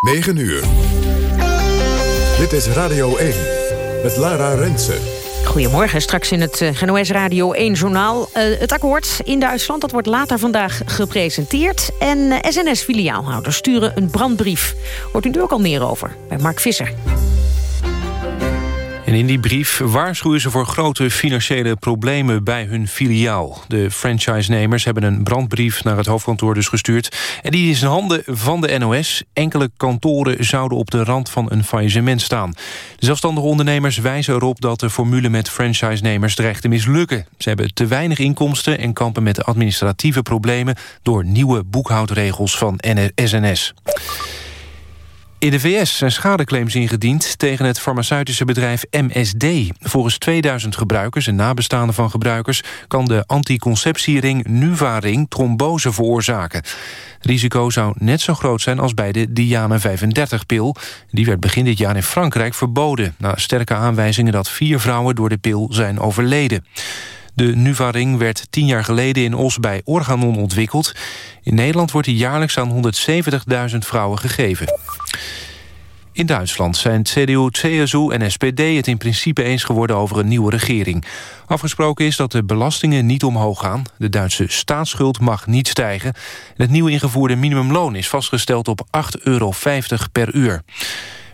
9 uur. Dit is Radio 1 met Lara Rensen. Goedemorgen, straks in het uh, NOS Radio 1-journaal. Uh, het akkoord in Duitsland dat wordt later vandaag gepresenteerd. En eh, SNS-filiaalhouders sturen een brandbrief. Hoort u er ook al meer over bij Mark Visser. En in die brief waarschuwen ze voor grote financiële problemen bij hun filiaal. De franchise-nemers hebben een brandbrief naar het hoofdkantoor dus gestuurd. En die is in handen van de NOS. Enkele kantoren zouden op de rand van een faillissement staan. De zelfstandige ondernemers wijzen erop dat de formule met franchise-nemers dreigt te mislukken. Ze hebben te weinig inkomsten en kampen met administratieve problemen... door nieuwe boekhoudregels van SNS. In de VS zijn schadeclaims ingediend tegen het farmaceutische bedrijf MSD. Volgens 2000 gebruikers en nabestaanden van gebruikers... kan de anticonceptiering Nuvaring trombose veroorzaken. Risico zou net zo groot zijn als bij de Diana 35-pil. Die werd begin dit jaar in Frankrijk verboden... na sterke aanwijzingen dat vier vrouwen door de pil zijn overleden. De Nuvaring werd tien jaar geleden in Os bij Organon ontwikkeld. In Nederland wordt hij jaarlijks aan 170.000 vrouwen gegeven. In Duitsland zijn CDU, CSU en SPD het in principe eens geworden over een nieuwe regering. Afgesproken is dat de belastingen niet omhoog gaan. De Duitse staatsschuld mag niet stijgen. het nieuw ingevoerde minimumloon is vastgesteld op 8,50 euro per uur.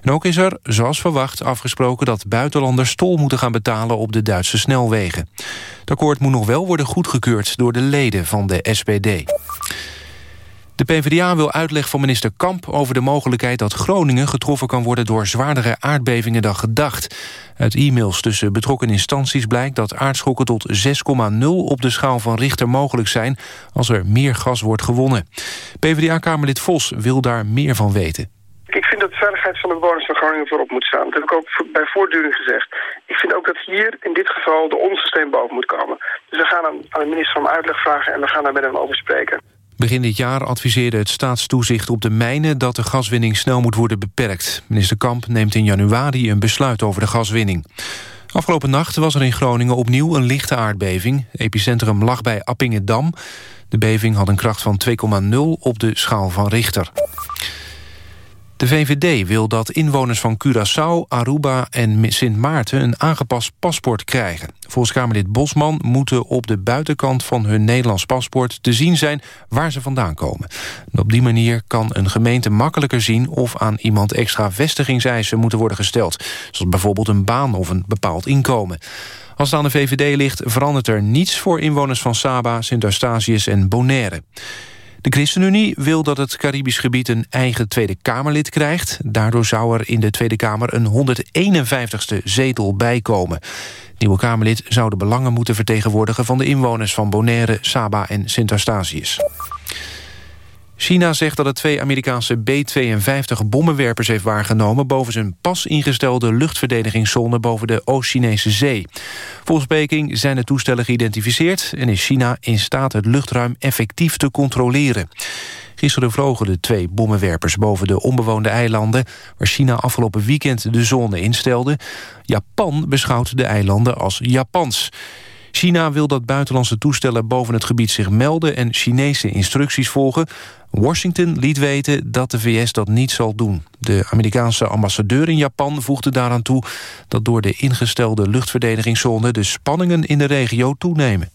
En ook is er, zoals verwacht, afgesproken dat buitenlanders tol moeten gaan betalen op de Duitse snelwegen. Het akkoord moet nog wel worden goedgekeurd door de leden van de SPD. De PvdA wil uitleg van minister Kamp over de mogelijkheid dat Groningen getroffen kan worden door zwaardere aardbevingen dan gedacht. Uit e-mails tussen betrokken instanties blijkt dat aardschokken tot 6,0 op de schaal van Richter mogelijk zijn als er meer gas wordt gewonnen. PvdA-kamerlid Vos wil daar meer van weten. Ik vind dat de veiligheid van de bewoners van Groningen voorop moet staan. Dat heb ik ook bij voortduring gezegd. Ik vind ook dat hier in dit geval de onze steen boven moet komen. Dus we gaan aan, aan de minister om uitleg vragen en we gaan daar met hem over spreken. Begin dit jaar adviseerde het staatstoezicht op de mijnen... dat de gaswinning snel moet worden beperkt. Minister Kamp neemt in januari een besluit over de gaswinning. Afgelopen nacht was er in Groningen opnieuw een lichte aardbeving. Het epicentrum lag bij Appingedam. De beving had een kracht van 2,0 op de schaal van Richter. De VVD wil dat inwoners van Curaçao, Aruba en Sint Maarten... een aangepast paspoort krijgen. Volgens Kamerlid Bosman moeten op de buitenkant van hun Nederlands paspoort... te zien zijn waar ze vandaan komen. op die manier kan een gemeente makkelijker zien... of aan iemand extra vestigingseisen moeten worden gesteld. Zoals bijvoorbeeld een baan of een bepaald inkomen. Als het aan de VVD ligt, verandert er niets voor inwoners van Saba, Sint-Eustatius en Bonaire. De ChristenUnie wil dat het Caribisch gebied een eigen Tweede Kamerlid krijgt. Daardoor zou er in de Tweede Kamer een 151ste zetel bijkomen. Het nieuwe Kamerlid zou de belangen moeten vertegenwoordigen... van de inwoners van Bonaire, Saba en Sint-Eustatius. China zegt dat het twee Amerikaanse B-52 bommenwerpers heeft waargenomen... boven zijn pas ingestelde luchtverdedigingszone boven de Oost-Chinese zee. Volgens Peking zijn de toestellen geïdentificeerd... en is China in staat het luchtruim effectief te controleren. Gisteren vlogen de twee bommenwerpers boven de onbewoonde eilanden... waar China afgelopen weekend de zone instelde. Japan beschouwt de eilanden als Japans. China wil dat buitenlandse toestellen boven het gebied zich melden... en Chinese instructies volgen. Washington liet weten dat de VS dat niet zal doen. De Amerikaanse ambassadeur in Japan voegde daaraan toe... dat door de ingestelde luchtverdedigingszone... de spanningen in de regio toenemen.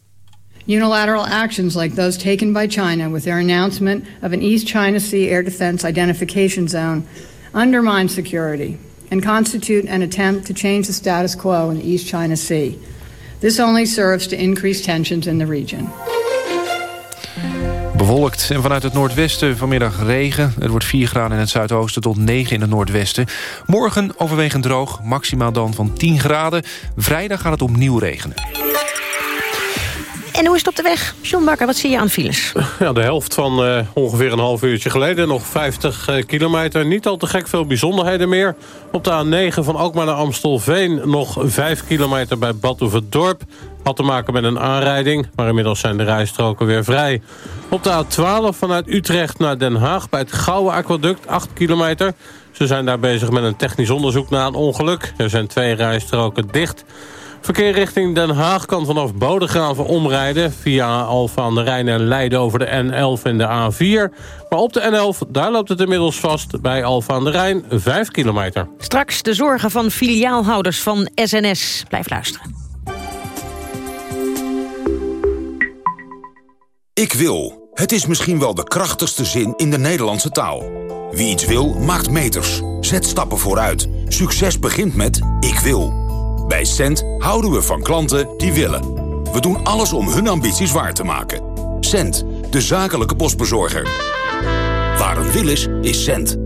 Unilateral actions like those taken by China with their announcement of an East China Sea Air Defense Identification Zone undermine security and constitute an attempt to change the status quo in the East China Sea. This only serves to increase tensions in the region. Bewolkt en vanuit het noordwesten vanmiddag regen. Het wordt 4 graden in het zuidoosten tot 9 in het noordwesten. Morgen overwegend droog, maximaal dan van 10 graden. Vrijdag gaat het opnieuw regenen. En hoe is het op de weg? John Bakker, wat zie je aan files? Ja, de helft van uh, ongeveer een half uurtje geleden. Nog 50 uh, eh, kilometer. Niet al te gek veel bijzonderheden meer. Op de A9 van Alkmaar naar Amstelveen nog 5 kilometer bij Badhoevedorp. Had te maken met een aanrijding, maar inmiddels zijn de rijstroken weer vrij. Op de A12 vanuit Utrecht naar Den Haag bij het Gouwe Aquaduct, 8 kilometer. Ze zijn daar bezig met een technisch onderzoek na een ongeluk. Er zijn twee rijstroken dicht. Verkeer richting Den Haag kan vanaf Bodegraven omrijden... via Alfa aan de Rijn en Leiden over de N11 en de A4. Maar op de N11, daar loopt het inmiddels vast bij Alfa aan de Rijn, 5 kilometer. Straks de zorgen van filiaalhouders van SNS. Blijf luisteren. Ik wil. Het is misschien wel de krachtigste zin in de Nederlandse taal. Wie iets wil, maakt meters. Zet stappen vooruit. Succes begint met ik wil. Bij Cent houden we van klanten die willen. We doen alles om hun ambities waar te maken. Cent, de zakelijke postbezorger. Waar een wil is, is Cent.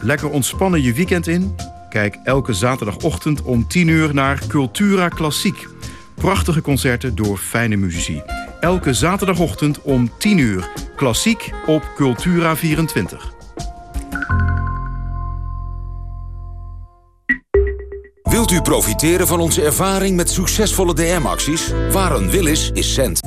Lekker ontspannen je weekend in? Kijk elke zaterdagochtend om 10 uur naar Cultura Klassiek. Prachtige concerten door fijne muzici. Elke zaterdagochtend om 10 uur. Klassiek op Cultura 24. U profiteren van onze ervaring met succesvolle DM-acties? Waar een wil is, is Cent.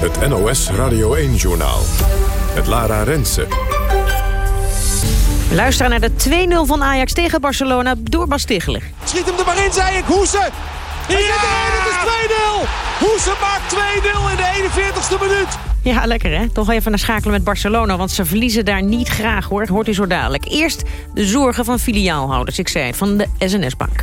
Het NOS Radio 1-journaal. Het Lara Rensen. Luister naar de 2-0 van Ajax tegen Barcelona door Bas. Schiet hem er maar in, zei ik. Hoesen. Ja! Het is 2-0. Hoesen maakt 2-0 in de 41ste minuut. Ja, lekker hè? Toch even naar schakelen met Barcelona, want ze verliezen daar niet graag hoor. Hoort u zo dadelijk. Eerst de zorgen van filiaalhouders, ik zei van de SNS-bank.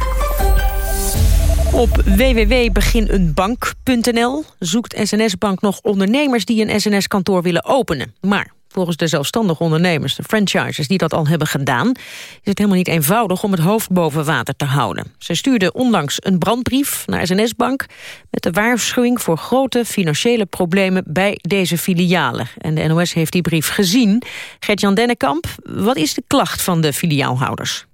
Op www.begineenbank.nl zoekt SNS-bank nog ondernemers die een SNS-kantoor willen openen. Maar volgens de zelfstandige ondernemers, de franchises die dat al hebben gedaan... is het helemaal niet eenvoudig om het hoofd boven water te houden. Ze stuurden onlangs een brandbrief naar SNS-bank... met de waarschuwing voor grote financiële problemen bij deze filialen. En de NOS heeft die brief gezien. Gert-Jan Dennekamp, wat is de klacht van de filiaalhouders?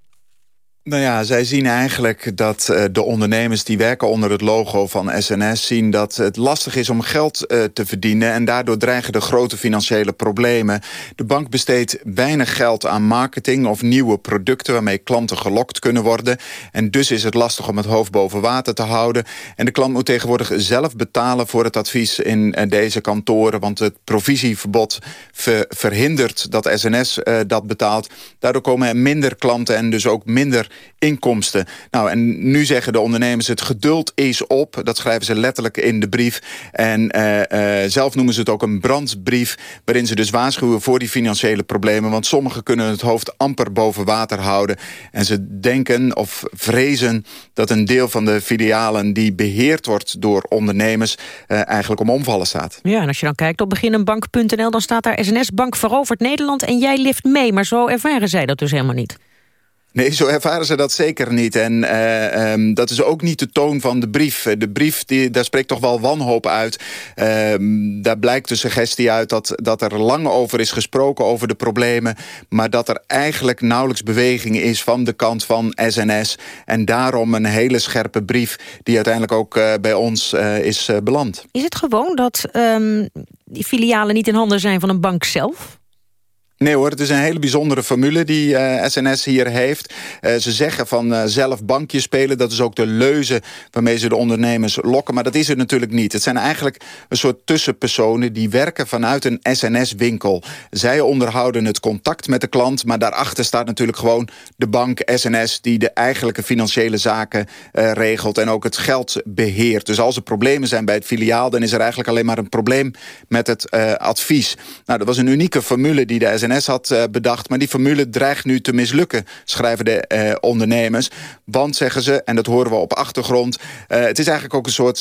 Nou ja, zij zien eigenlijk dat uh, de ondernemers die werken onder het logo van SNS... zien dat het lastig is om geld uh, te verdienen... en daardoor dreigen de grote financiële problemen. De bank besteedt weinig geld aan marketing of nieuwe producten... waarmee klanten gelokt kunnen worden. En dus is het lastig om het hoofd boven water te houden. En de klant moet tegenwoordig zelf betalen voor het advies in uh, deze kantoren... want het provisieverbod ver verhindert dat SNS dat betaalt. Daardoor komen er minder klanten en dus ook minder inkomsten. Nou, en nu zeggen de ondernemers het geduld is op. Dat schrijven ze letterlijk in de brief. En uh, uh, zelf noemen ze het ook een brandbrief... waarin ze dus waarschuwen voor die financiële problemen. Want sommigen kunnen het hoofd amper boven water houden. En ze denken of vrezen dat een deel van de filialen... die beheerd wordt door ondernemers... Uh, eigenlijk om omvallen staat. Ja, en als je dan kijkt op beginnenbank.nl... dan staat daar SNS Bank verovert Nederland en jij lift mee. Maar zo ervaren zij dat dus helemaal niet. Nee, zo ervaren ze dat zeker niet. En uh, um, dat is ook niet de toon van de brief. De brief, die, daar spreekt toch wel wanhoop uit. Uh, daar blijkt de suggestie uit dat, dat er lang over is gesproken... over de problemen, maar dat er eigenlijk nauwelijks beweging is... van de kant van SNS. En daarom een hele scherpe brief... die uiteindelijk ook uh, bij ons is beland. Is het gewoon dat um, die filialen niet in handen zijn van een bank zelf? Nee hoor, het is een hele bijzondere formule die uh, eh, SNS hier heeft. Uh, ze zeggen van uh, zelf bankjes spelen. Dat is ook de leuze waarmee ze de ondernemers lokken. Maar dat is het natuurlijk niet. Het zijn eigenlijk een soort tussenpersonen... die werken vanuit een SNS-winkel. Zij onderhouden het contact met de klant... maar daarachter staat natuurlijk gewoon de bank SNS... die de eigenlijke financiële zaken regelt... en ook het geld beheert. Dus als er problemen zijn bij het filiaal... dan is er eigenlijk alleen maar een probleem met het advies. Nou, dat was een unieke formule die de SNS Had uh, bedacht. Maar die formule dreigt nu te mislukken, schrijven de uh, ondernemers. Want, zeggen ze, en dat horen we op achtergrond... Uh, het is eigenlijk ook een soort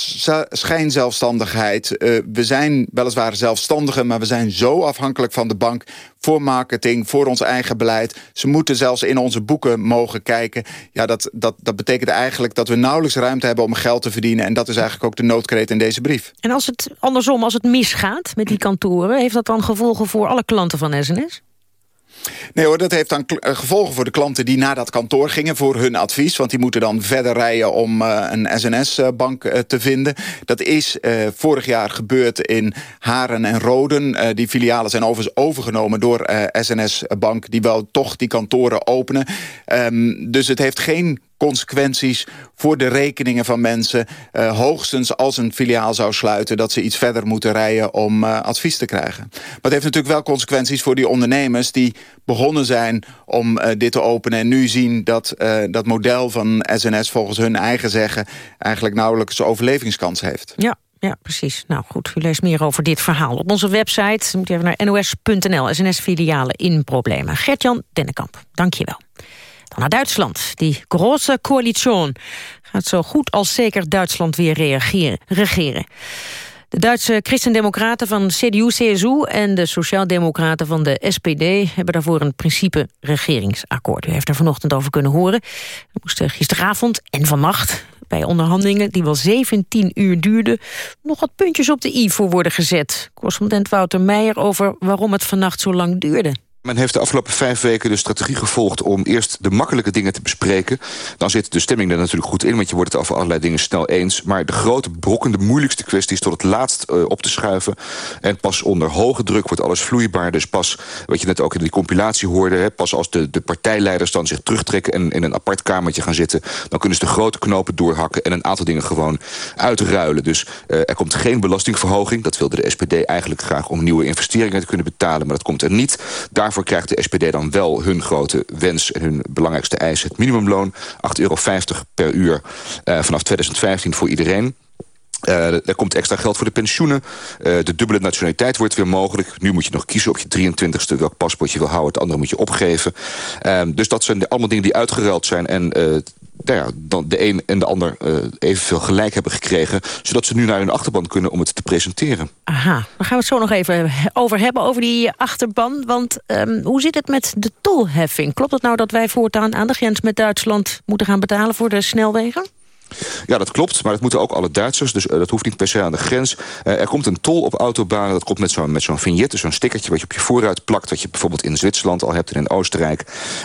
schijnzelfstandigheid. we zijn weliswaar zelfstandigen, maar we zijn zo afhankelijk van de bank... voor marketing, voor ons eigen beleid. Ze moeten zelfs in onze boeken mogen kijken. Ja, dat, dat, dat betekent eigenlijk dat we nauwelijks ruimte hebben om geld te verdienen. En dat is eigenlijk ook de noodkreet in deze brief. En als het andersom, als het misgaat met die kantoren... heeft dat dan gevolgen voor alle klanten van SNS? Nee hoor, dat heeft dan eh, gevolgen voor de klanten die naar dat kantoor gingen voor hun advies. Want die moeten dan verder rijden om uh, een SNS-bank uh, te vinden. Dat is vorig jaar gebeurd in Haren en Roden. die filialen zijn overigens overgenomen door SNS-bank... die wel toch die kantoren openen. Um, dus het heeft geen consequenties voor de rekeningen van mensen. Uh, hoogstens als een filiaal zou sluiten... dat ze iets verder moeten rijden om uh, advies te krijgen. Maar het heeft natuurlijk wel consequenties voor die ondernemers... die begonnen zijn om uh, dit te openen en nu zien dat dat model van SNS... volgens hun eigen zeggen eigenlijk nauwelijks overlevingskans heeft. Ja, ja, precies. Nou goed, u leest meer over dit verhaal op onze website. Moet even naar nos.nl, SNS-filialen in problemen. Gert-Jan Dennekamp, dank je wel. Dan naar Duitsland. Die grote coalitie gaat zo goed als zeker Duitsland weer reageren, regeren. De Duitse christendemocraten van CDU-CSU en de sociaaldemocraten van de SPD hebben daarvoor een principe regeringsakkoord. U heeft er vanochtend over kunnen horen. Dat moest gisteravond en vannacht bij onderhandelingen die wel 17 uur duurden... nog wat puntjes op de i voor worden gezet. Correspondent Wouter Meijer over waarom het vannacht zo lang duurde. Men heeft de afgelopen vijf weken de strategie gevolgd om eerst de makkelijke dingen te bespreken. Dan zit de stemming er natuurlijk goed in, want je wordt het over allerlei dingen snel eens. Maar de grote brokken, de moeilijkste kwesties tot het laatst uh, op te schuiven. En pas onder hoge druk wordt alles vloeibaar. Dus pas, wat je net ook in die compilatie hoorde, hè, pas als de, de partijleiders dan zich terugtrekken en in een apart kamertje gaan zitten, dan kunnen ze de grote knopen doorhakken en een aantal dingen gewoon uitruilen. Dus uh, er komt geen belastingverhoging. Dat wilde de SPD eigenlijk graag om nieuwe investeringen te kunnen betalen, maar dat komt er niet. Daar Daarvoor krijgt de SPD dan wel hun grote wens... en hun belangrijkste eis, het minimumloon. 8,50 euro per uur uh, vanaf 2015 voor iedereen. Uh, er komt extra geld voor de pensioenen. Uh, de dubbele nationaliteit wordt weer mogelijk. Nu moet je nog kiezen op je 23ste welk paspoort je wil houden. Het andere moet je opgeven. Uh, dus dat zijn allemaal dingen die uitgeruild zijn. En nou ja, de een en de ander uh, evenveel gelijk hebben gekregen... zodat ze nu naar hun achterban kunnen om het te presenteren. Aha, daar gaan we het zo nog even over hebben, over die achterban. Want um, hoe zit het met de tolheffing? Klopt het nou dat wij voortaan aan de grens met Duitsland... moeten gaan betalen voor de snelwegen? Ja, dat klopt, maar dat moeten ook alle Duitsers. Dus uh, dat hoeft niet per se aan de grens. Uh, er komt een tol op autobanen. Dat komt met zo'n met zo'n vignette, zo'n stickertje... wat je op je voorruit plakt, wat je bijvoorbeeld in Zwitserland al hebt... en in Oostenrijk.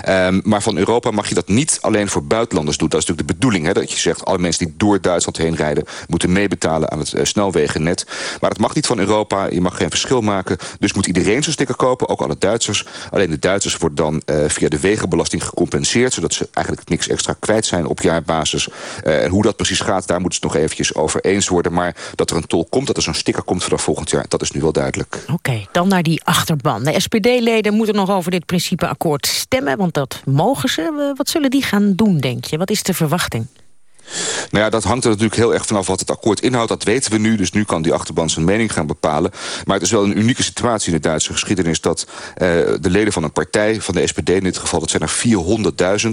Um, maar van Europa mag je dat niet alleen voor buitenlanders doen. Dat is natuurlijk de bedoeling, hè, dat je zegt... alle mensen die door Duitsland heen rijden... moeten meebetalen aan het uh, snelwegennet. Maar dat mag niet van Europa. Je mag geen verschil maken. Dus moet iedereen zo'n sticker kopen, ook alle Duitsers. Alleen de Duitsers worden dan via de wegenbelasting gecompenseerd... zodat ze eigenlijk niks extra kwijt zijn op jaarbasis. Hoe dat precies gaat, daar moeten ze het nog eventjes over eens worden. Maar dat er een tol komt, dat er zo'n sticker komt vanaf volgend jaar... dat is nu wel duidelijk. Oké, dan naar die achterban. De SPD-leden moeten nog over dit principeakkoord stemmen... want dat mogen ze. Wat zullen die gaan doen, denk je? Wat is de verwachting? Nou ja, dat hangt er natuurlijk heel erg vanaf wat het akkoord inhoudt. Dat weten we nu, dus nu kan die achterban zijn mening gaan bepalen. Maar het is wel een unieke situatie in de Duitse geschiedenis... dat uh, de leden van een partij, van de SPD in dit geval... dat zijn er 400.000.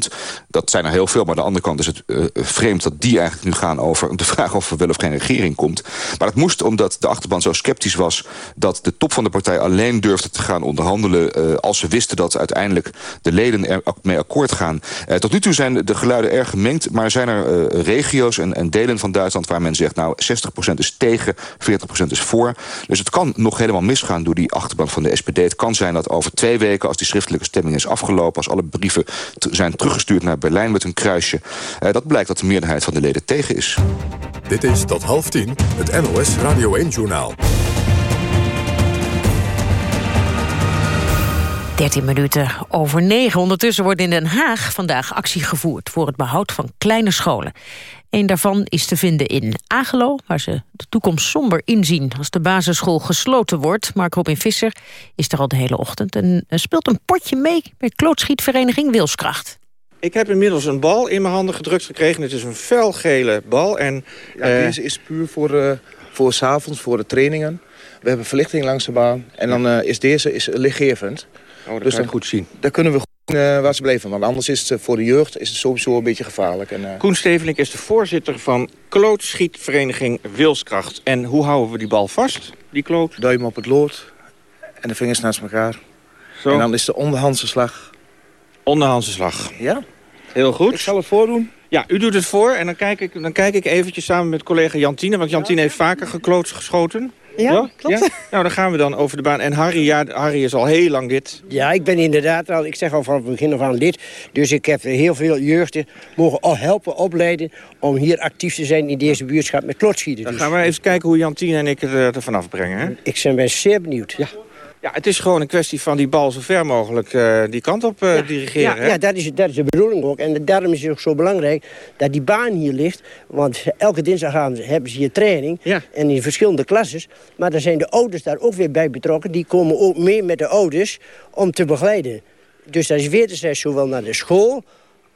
Dat zijn er heel veel, maar aan de andere kant is het uh, vreemd... dat die eigenlijk nu gaan over de vraag of er wel of geen regering komt. Maar dat moest omdat de achterban zo sceptisch was... dat de top van de partij alleen durfde te gaan onderhandelen... Uh, als ze wisten dat uiteindelijk de leden er mee akkoord gaan. tot nu toe zijn de geluiden erg gemengd, maar zijn er regio's en, en, delen van Duitsland... waar men zegt, nou, 60% is tegen, 40% is voor. Dus het kan nog helemaal misgaan door die achterban van de SPD. Het kan zijn dat over twee weken, als die schriftelijke stemming is afgelopen... als alle brieven zijn teruggestuurd naar Berlijn met een kruisje... Eh, dat blijkt dat de meerderheid van de leden tegen is. Dit is tot half tien het NOS Radio 1-journaal. 13 minuten over 9. Ondertussen wordt in Den Haag vandaag actie gevoerd... voor het behoud van kleine scholen. Een daarvan is te vinden in Agelo, waar ze de toekomst somber inzien... als de basisschool gesloten wordt. Mark Robin Visser is er al de hele ochtend... en speelt een potje mee bij klootschietvereniging Wilskracht. Ik heb inmiddels een bal in mijn handen gedrukt gekregen. Het is een felgele bal. En, ja, deze is puur voor, uh, voor s avonds, voor de trainingen. We hebben verlichting langs de baan. En dan uh, is deze is lichtgevend. Oh, dat dus kan goed zien. Daar kunnen we goed uh, waar ze bleven. Want anders is het uh, voor de jeugd is het sowieso een beetje gevaarlijk. En, uh... Koen Stevelink is de voorzitter van klootschietvereniging Wilskracht. En hoe houden we die bal vast, die kloot? Duim op het lood en de vingers naast elkaar. Zo. En dan is de onderhandse slag. Onderhandse slag. Ja. Heel goed. Ik zal het voordoen. Ja, u doet het voor en dan kijk ik, dan kijk ik eventjes samen met collega Jantine. Want Jantine heeft vaker gekloot geschoten. Ja, klopt. Ja? Nou, dan gaan we dan over de baan. En Harry, ja, Harry is al heel lang dit. Ja, ik ben inderdaad al, ik zeg al van het begin af aan lid. Dus ik heb heel veel jeugden mogen helpen opleiden... om hier actief te zijn in deze buurtschap met klotschieten. Dan dus. gaan we even kijken hoe Jantine en ik het er vanaf brengen. Hè? Ik ben zeer benieuwd. Ja. Ja, het is gewoon een kwestie van die bal zo ver mogelijk uh, die kant op uh, ja, dirigeren. Ja, ja, dat, is, dat is de bedoeling ook. En daarom is het ook zo belangrijk dat die baan hier ligt. Want elke dinsdagavond hebben ze hier training. Ja. En in verschillende klasses. Maar daar zijn de ouders daar ook weer bij betrokken. Die komen ook mee met de ouders om te begeleiden. Dus dat is weer te zeggen, zowel naar de school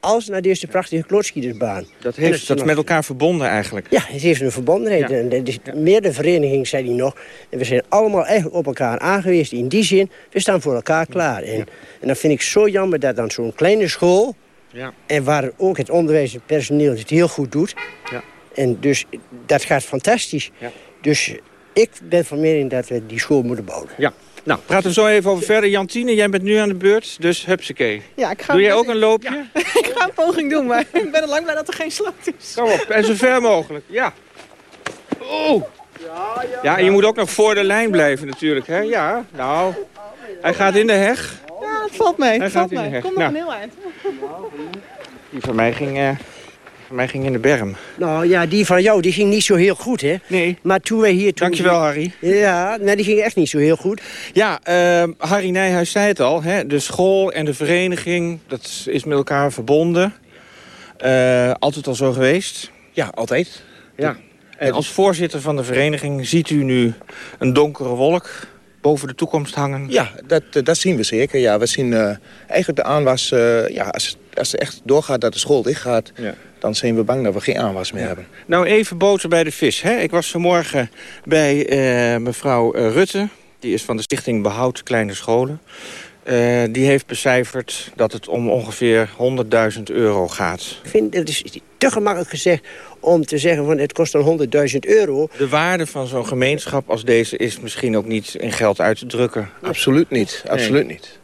als naar deze prachtige klootschietersbaan. Dat, heeft, dat is met elkaar verbonden eigenlijk. Ja, het heeft een verbondenheid. Ja. En is meer de vereniging, zei hij nog. En we zijn allemaal eigenlijk op elkaar aangewezen. In die zin, we staan voor elkaar klaar. En, en dan vind ik zo jammer dat dan zo'n kleine school... Ja. en waar ook het onderwijs en personeel het heel goed doet... Ja. en dus dat gaat fantastisch. Ja. Dus ik ben van mening dat we die school moeten bouwen. Ja. Nou, praten we zo even over verder. Jantine, jij bent nu aan de beurt, dus hupsakee. Ja, ik ga Doe jij ook een loopje? Ja. ik ga een poging doen, maar ik ben er lang blij dat er geen sloot is. Kom op, en zo ver mogelijk. Ja. Oh. Ja, ja, ja, en je moet ook nog voor de lijn blijven natuurlijk, hè? Ja, nou. Hij gaat in de heg. Ja, het valt mee. Hij valt gaat in de heg. Kom nog Nou. een heel eind. Die van mij ging, uh, van mij ging in de berm. Nou ja, die van jou die ging niet zo heel goed, hè? Nee. Maar toen wij hier... Toen Dankjewel, Harry. Ja, nee, die ging echt niet zo heel goed. Ja, uh, Harry Nijhuis zei het al. Hè? De school en de vereniging, dat is met elkaar verbonden. Uh, altijd al zo geweest. Ja, altijd. Ja. En als voorzitter van de vereniging ziet u nu een donkere wolk boven de toekomst hangen? Ja, dat, dat zien we zeker. Ja, we zien uh, eigenlijk de aanwas... Uh, ja, als, als het echt doorgaat dat de school dichtgaat... Ja. dan zijn we bang dat we geen aanwas meer ja. hebben. Nou, even boter bij de vis. Hè? Ik was vanmorgen bij uh, mevrouw Rutte. Die is van de stichting Behoud Kleine Scholen. Uh, die heeft becijferd dat het om ongeveer 100.000 euro gaat. Ik vind het is te gemakkelijk gezegd om te zeggen van het kost dan 100.000 euro. De waarde van zo'n gemeenschap als deze is misschien ook niet in geld uit te drukken. Absoluut niet, absoluut nee. niet.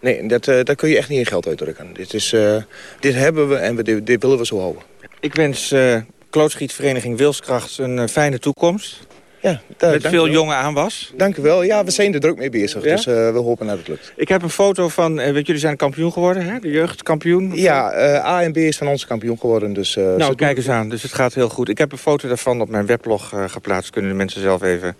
Nee, dat, uh, daar kun je echt niet in geld uitdrukken. Dit, is, uh, dit hebben we en we, dit, dit, willen we zo houden. Ik wens uh, klootschietvereniging Wilskracht een fijne toekomst. Ja, Met veel jonge aanwas. Dank u wel. Ja, we zijn er druk mee bezig. Ja? Dus uh, we hopen dat het lukt. Ik heb een foto van... Uh, weet jullie zijn kampioen geworden, hè? De jeugdkampioen. Ja, uh, A en B is van ons kampioen geworden. Dus, nou, kijk eens aan. Dus het gaat heel goed. Ik heb een foto daarvan op mijn weblog geplaatst. Kunnen de mensen zelf even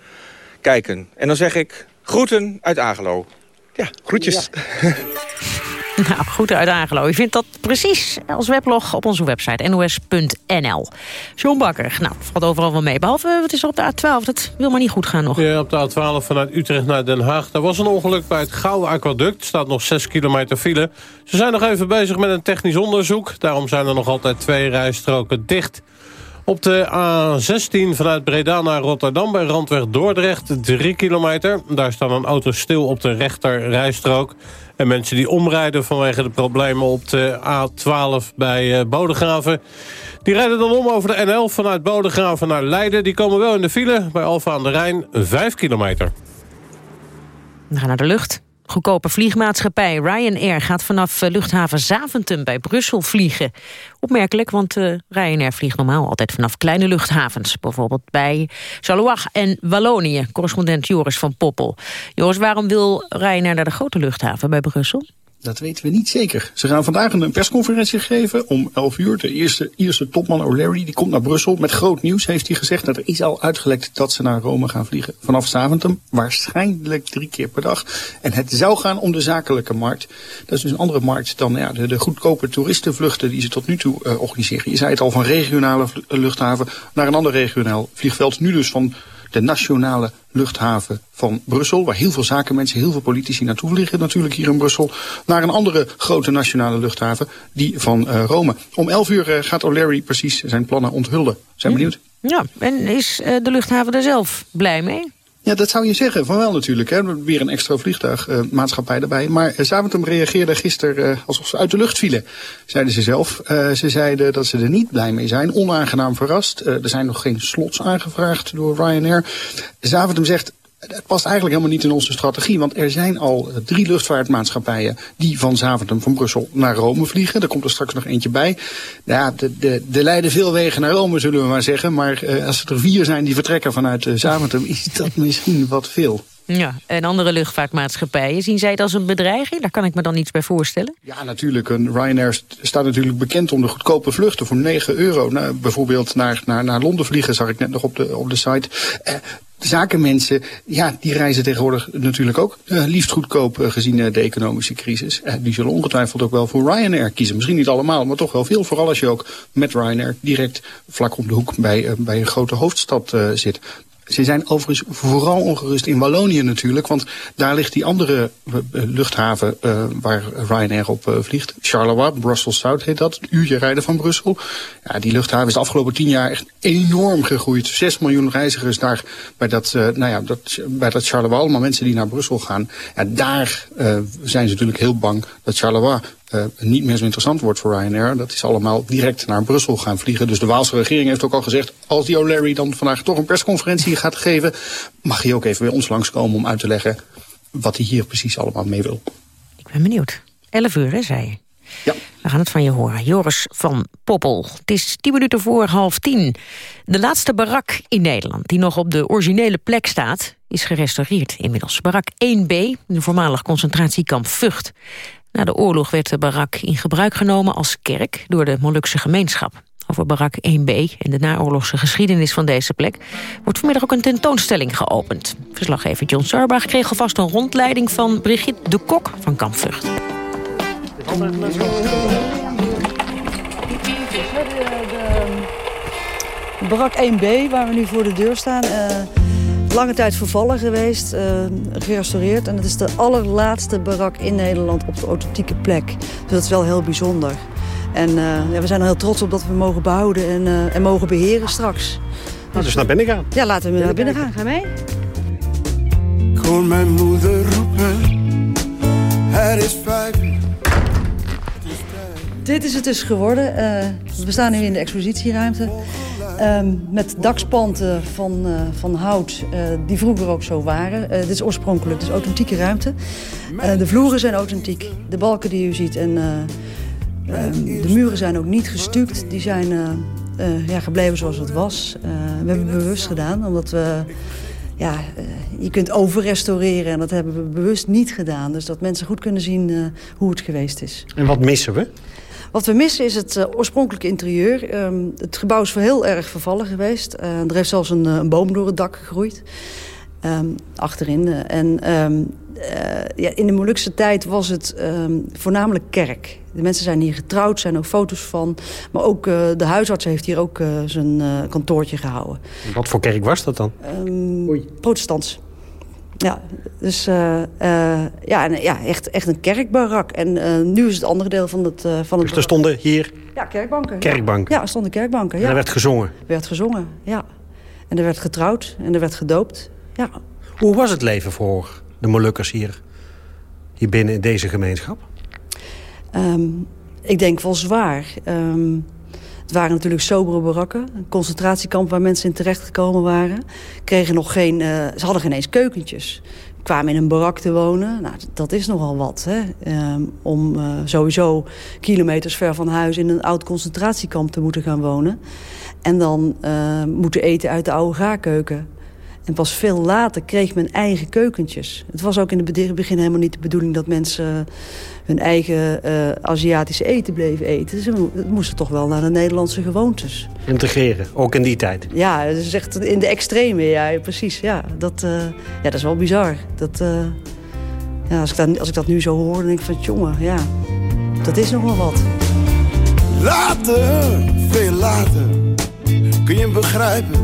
kijken. En dan zeg ik groeten uit Agelo. Ja, groetjes. Ja. Nou, goed uit Agelo. U vindt dat precies als weblog op onze website nos.nl. John Bakker, nou, valt overal wel mee. Behalve, wat is er op de A12? Dat wil maar niet goed gaan nog. Ja, op de A12 vanuit Utrecht naar Den Haag. Daar was een ongeluk bij het Gouden Aquaduct. staat nog 6 kilometer file. Ze zijn nog even bezig met een technisch onderzoek. Daarom zijn er nog altijd twee rijstroken dicht. Op de A16 vanuit Breda naar Rotterdam bij Randweg Dordrecht 3 kilometer. Daar staat een auto stil op de rechter rijstrook. En mensen die omrijden vanwege de problemen op de A12 bij uh, Bodegraven... die rijden dan om over de N11 vanuit Bodegraven naar Leiden. Die komen wel in de file bij Alfa aan de Rijn 5 kilometer. We gaan naar de lucht. Goedkope vliegmaatschappij Ryanair gaat vanaf luchthaven Zaventem bij Brussel vliegen. Opmerkelijk, want uh, Ryanair vliegt normaal altijd vanaf kleine luchthavens. Bijvoorbeeld bij Charleroi en Wallonië. Correspondent Joris van Poppel. Joris, waarom wil Ryanair naar de grote luchthaven bij Brussel? Dat weten we niet zeker. Ze gaan vandaag een persconferentie geven om 11 uur. De eerste Ierse topman O'Leary die komt naar Brussel. Met groot nieuws heeft hij gezegd dat er is al uitgelekt dat ze naar Rome gaan vliegen. Vanaf Zaventem, waarschijnlijk drie keer per dag. En het zou gaan om de zakelijke markt. Dat is dus een andere markt dan ja, de, de goedkope toeristenvluchten die ze tot nu toe uh, organiseren. Je zei het al, van regionale luchthaven naar een ander regionaal vliegveld. Nu dus van de nationale luchthaven van Brussel, waar heel veel zakenmensen, heel veel politici naartoe vliegen natuurlijk hier in Brussel, naar een andere grote nationale luchthaven, die van uh, Rome. Om 11 uur uh, gaat O'Leary precies zijn plannen onthullen. Zijn benieuwd? Ja, en is uh, de luchthaven er zelf blij mee? Ja, dat zou je zeggen. Van wel natuurlijk. Hè. Weer een extra vliegtuigmaatschappij uh, erbij. Maar uh, Zaventem reageerde gisteren uh, alsof ze uit de lucht vielen. Zeiden ze zelf. ze zeiden dat ze er niet blij mee zijn. Onaangenaam verrast. er zijn nog geen slots aangevraagd door Ryanair. Zaventem zegt... Het past eigenlijk helemaal niet in onze strategie. Want er zijn al drie luchtvaartmaatschappijen die van Zaventem, van Brussel, naar Rome vliegen. Er komt er straks nog eentje bij. Ja, er leiden veel wegen naar Rome, zullen we maar zeggen. Maar uh, als er vier zijn die vertrekken vanuit uh, Zaventem, is dat misschien wat veel. Ja, en andere luchtvaartmaatschappijen, zien zij het als een bedreiging? Daar kan ik me dan iets bij voorstellen. Ja, natuurlijk. Een Ryanair staat natuurlijk bekend om de goedkope vluchten voor 9 euro. Nou, bijvoorbeeld naar, naar, naar Londen vliegen, zag ik net nog op de, op de site. Eh, zakenmensen, ja, die reizen tegenwoordig natuurlijk ook uh, liefst goedkoop uh, gezien uh, de economische crisis. die zullen ongetwijfeld ook wel voor Ryanair kiezen. Misschien niet allemaal, maar toch wel veel. Vooral als je ook met Ryanair direct vlak om de hoek bij, bij een grote hoofdstad zit. Ze zijn overigens vooral ongerust in Wallonië natuurlijk. Want daar ligt die andere uh, luchthaven uh, waar Ryanair op vliegt. Charleroi, Brussels South heet dat. Een uurtje rijden van Brussel. Ja, die luchthaven is de afgelopen tien jaar echt enorm gegroeid. Zes miljoen reizigers daar bij dat, nou ja, dat, bij dat Charleroi. Allemaal mensen die naar Brussel gaan. Ja, daar zijn ze natuurlijk heel bang dat Charleroi uh, niet meer zo interessant wordt voor Ryanair. Dat is allemaal direct naar Brussel gaan vliegen. Dus de Waalse regering heeft ook al gezegd... als die O'Leary dan vandaag toch een persconferentie gaat geven... mag hij ook even bij ons langskomen om uit te leggen... wat hij hier precies allemaal mee wil. Ik ben benieuwd. 11 uur, hè, zei je? Ja. We gaan het van je horen. Joris van Poppel. Het is tien minuten voor half tien. De laatste barak in Nederland, die nog op de originele plek staat... is gerestaureerd inmiddels. Barak 1B, een voormalig concentratiekamp Vught. Na de oorlog werd de barak in gebruik genomen als kerk door de Molukse gemeenschap. Over barak 1B en de naoorlogse geschiedenis van deze plek... wordt vanmiddag ook een tentoonstelling geopend. Verslaggever John Sarbach kreeg alvast een rondleiding van Brigitte de Kok van Kamp Vught. Barak 1B, waar we nu voor de deur staan... Uh lange tijd vervallen geweest, uh, gerestaureerd. En het is de allerlaatste barak in Nederland op de authentieke plek. Dus dat is wel heel bijzonder. En uh, ja, we zijn er heel trots op dat we mogen behouden en, uh, en mogen beheren straks. Laten we dus naar binnen gaan. Ja, laten we naar binnen gaan. Ga mee. Ik hoor mijn moeder roepen. Het is vijf Dit is het dus geworden. we staan nu in de expositieruimte. Um, met dakspanten van, uh, van hout uh, die vroeger ook zo waren. Uh, dit is oorspronkelijk, dus authentieke ruimte. de vloeren zijn authentiek, de balken die u ziet. En um, de muren zijn ook niet gestuukt. Die zijn ja, gebleven zoals het was. we hebben het bewust gedaan, omdat we... Ja, je kunt overrestaureren en dat hebben we bewust niet gedaan. Dus dat mensen goed kunnen zien hoe het geweest is. En wat missen we? Wat we missen is het uh, oorspronkelijke interieur. Um, het gebouw is heel erg vervallen geweest. Uh, er heeft zelfs een, een, boom door het dak gegroeid. Um, achterin. En um, uh, ja, in de Molukse tijd was het voornamelijk kerk. De mensen zijn hier getrouwd, zijn ook foto's van. Maar ook de huisarts heeft hier ook zijn kantoortje gehouden. Wat voor kerk was dat dan? protestants. Ja, dus uh, uh, ja, en, ja echt, echt een kerkbarak. En uh, nu is het andere deel van het, van het Dus er stonden hier... Ja, kerkbanken. Kerkbanken? Ja, er stonden kerkbanken. Ja. En er werd gezongen? Er werd gezongen, ja. En er werd getrouwd en er werd gedoopt, ja. Hoe was het leven voor de Molukkers hier, hier binnen in deze gemeenschap? Um, ik denk wel zwaar. Um, het waren natuurlijk sobere barakken. Een concentratiekamp waar mensen in terecht gekomen waren. Kregen nog geen, uh, ze hadden geen eens keukentjes. Kwamen in een barak te wonen. Nou, dat is nogal wat. Hè? Um, om uh, sowieso kilometers ver van huis in een oud concentratiekamp te moeten gaan wonen. En dan uh, moeten eten uit de oude gaarkeuken. En pas veel later kreeg men eigen keukentjes. Het was ook in het begin helemaal niet de bedoeling dat mensen hun eigen uh, Aziatische eten bleven eten. Ze moesten toch wel naar de Nederlandse gewoontes. Integreren, ook in die tijd? Ja, dat is echt in de extreme, ja, precies. Ja, dat, uh, ja, dat is wel bizar. Dat, uh, ja, als, ik dat, als ik dat nu zo hoor, dan denk ik van, jongen, ja, dat is nog wel wat. Later, veel later, kun je begrijpen,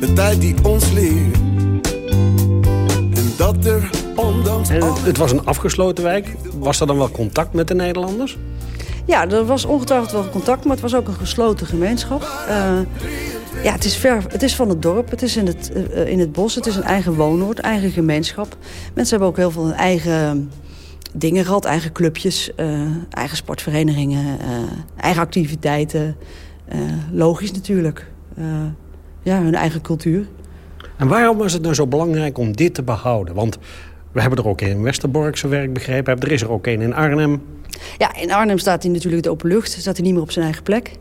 de tijd die ons leert. Dat er en het, het, was een afgesloten wijk. Was er dan wel contact met de Nederlanders? Ja, er was ongetwijfeld wel contact, maar het was ook een gesloten gemeenschap. Uh, ja, het is, ver, het is van het dorp, het is in het, uh, in het bos, het is een eigen woonoord, eigen gemeenschap. Mensen hebben ook heel veel hun eigen dingen gehad, eigen clubjes, uh, eigen sportverenigingen, eigen activiteiten. logisch natuurlijk. ja, hun eigen cultuur. En waarom was het nou zo belangrijk om dit te behouden? Want we hebben er ook een in Westerbork, zo werk begrepen Er is er ook een in Arnhem. Ja, in Arnhem staat hij natuurlijk de open lucht. Staat hij niet meer op zijn eigen plek.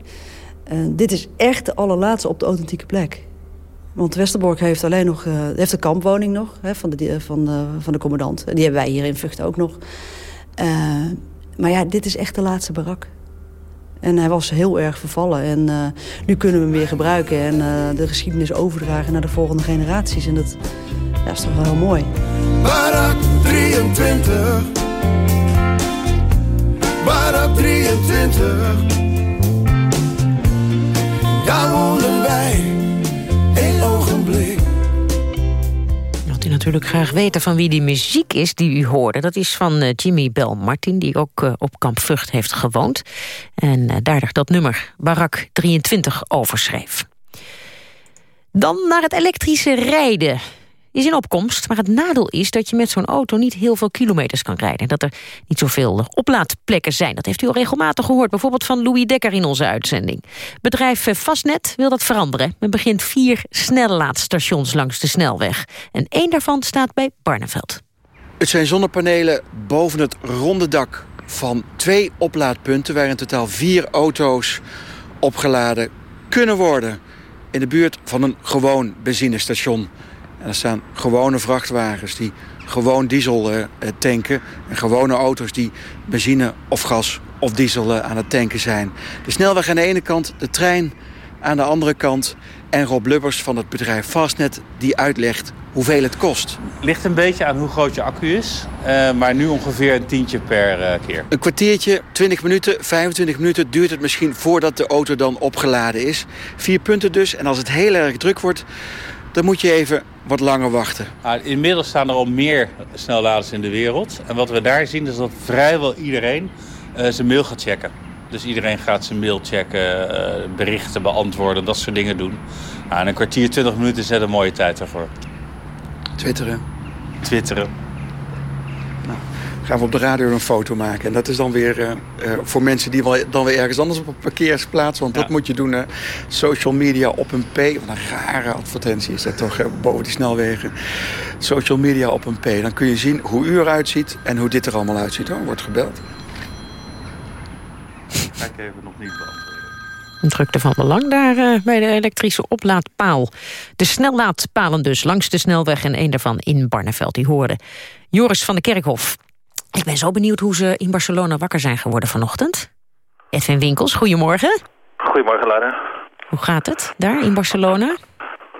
Uh, dit is echt de allerlaatste op de authentieke plek. Want Westerbork heeft alleen nog uh, heeft de kampwoning nog hè, van, de, van, de, van de commandant. Die hebben wij hier in Vught ook nog. Uh, maar ja, dit is echt de laatste barak. En hij was heel erg vervallen. En uh, nu kunnen we hem weer gebruiken en uh, de geschiedenis overdragen naar de volgende generaties. En dat ja, is toch wel heel mooi. Barak 23. Barak 23. Daar wonen wij. Natuurlijk graag weten van wie die muziek is die u hoorde. Dat is van uh, Jimmy Bell Martin, die ook uh, op Kamp Vught heeft gewoond. En uh, daar dat nummer Barak 23 overschreef. Dan naar het elektrische rijden is in opkomst. Maar het nadeel is dat je met zo'n auto niet heel veel kilometers kan rijden. Dat er niet zoveel oplaadplekken zijn. Dat heeft u al regelmatig gehoord. Bijvoorbeeld van Louis Dekker in onze uitzending. Bedrijf Fastnet wil dat veranderen. Men begint vier snellaadstations langs de snelweg. En één daarvan staat bij Barneveld. Het zijn zonnepanelen boven het ronde dak van twee oplaadpunten... waar in totaal vier auto's opgeladen kunnen worden... in de buurt van een gewoon benzinestation... En er staan gewone vrachtwagens die gewoon diesel uh, tanken. En gewone auto's die benzine of gas of diesel uh, aan het tanken zijn. De snelweg aan de ene kant, de trein aan de andere kant. En Rob Lubbers van het bedrijf Fastnet die uitlegt hoeveel het kost. Ligt een beetje aan hoe groot je accu is. Uh, maar nu ongeveer een tientje per keer. Een kwartiertje, 20 minuten, 25 minuten duurt het misschien voordat de auto dan opgeladen is. Vier punten dus. En als het heel erg druk wordt dan moet je even wat langer wachten. Inmiddels staan er al meer snelladers in de wereld. En wat we daar zien is dat vrijwel iedereen uh, zijn mail gaat checken. Dus iedereen gaat zijn mail checken, uh, berichten beantwoorden, dat soort dingen doen. Nou, en een kwartier, 20 minuten is net een mooie tijd daarvoor. Twitteren. Twitteren. Nou, gaan we op de radio een foto maken. En dat is dan weer uh, uh, voor mensen die wel, dan weer ergens anders op een parkeersplaats. Want ja. dat moet je doen. Uh, social media op een P. Wat een rare advertentie is dat toch boven die snelwegen. Social media op een P. Dan kun je zien hoe u eruit ziet en hoe dit er allemaal uitziet. Oh, wordt gebeld. Ga ik even nog niet beantwoorden. Een drukte van belang daar uh, bij de elektrische oplaadpaal. De snellaadpalen dus langs de snelweg en één daarvan in Barneveld. Die hoorden Joris van de Kerkhof. Ik ben zo benieuwd hoe ze in Barcelona wakker zijn geworden vanochtend. Edwin Winkels, goedemorgen. Goedemorgen, Lara. Hoe gaat het daar in Barcelona?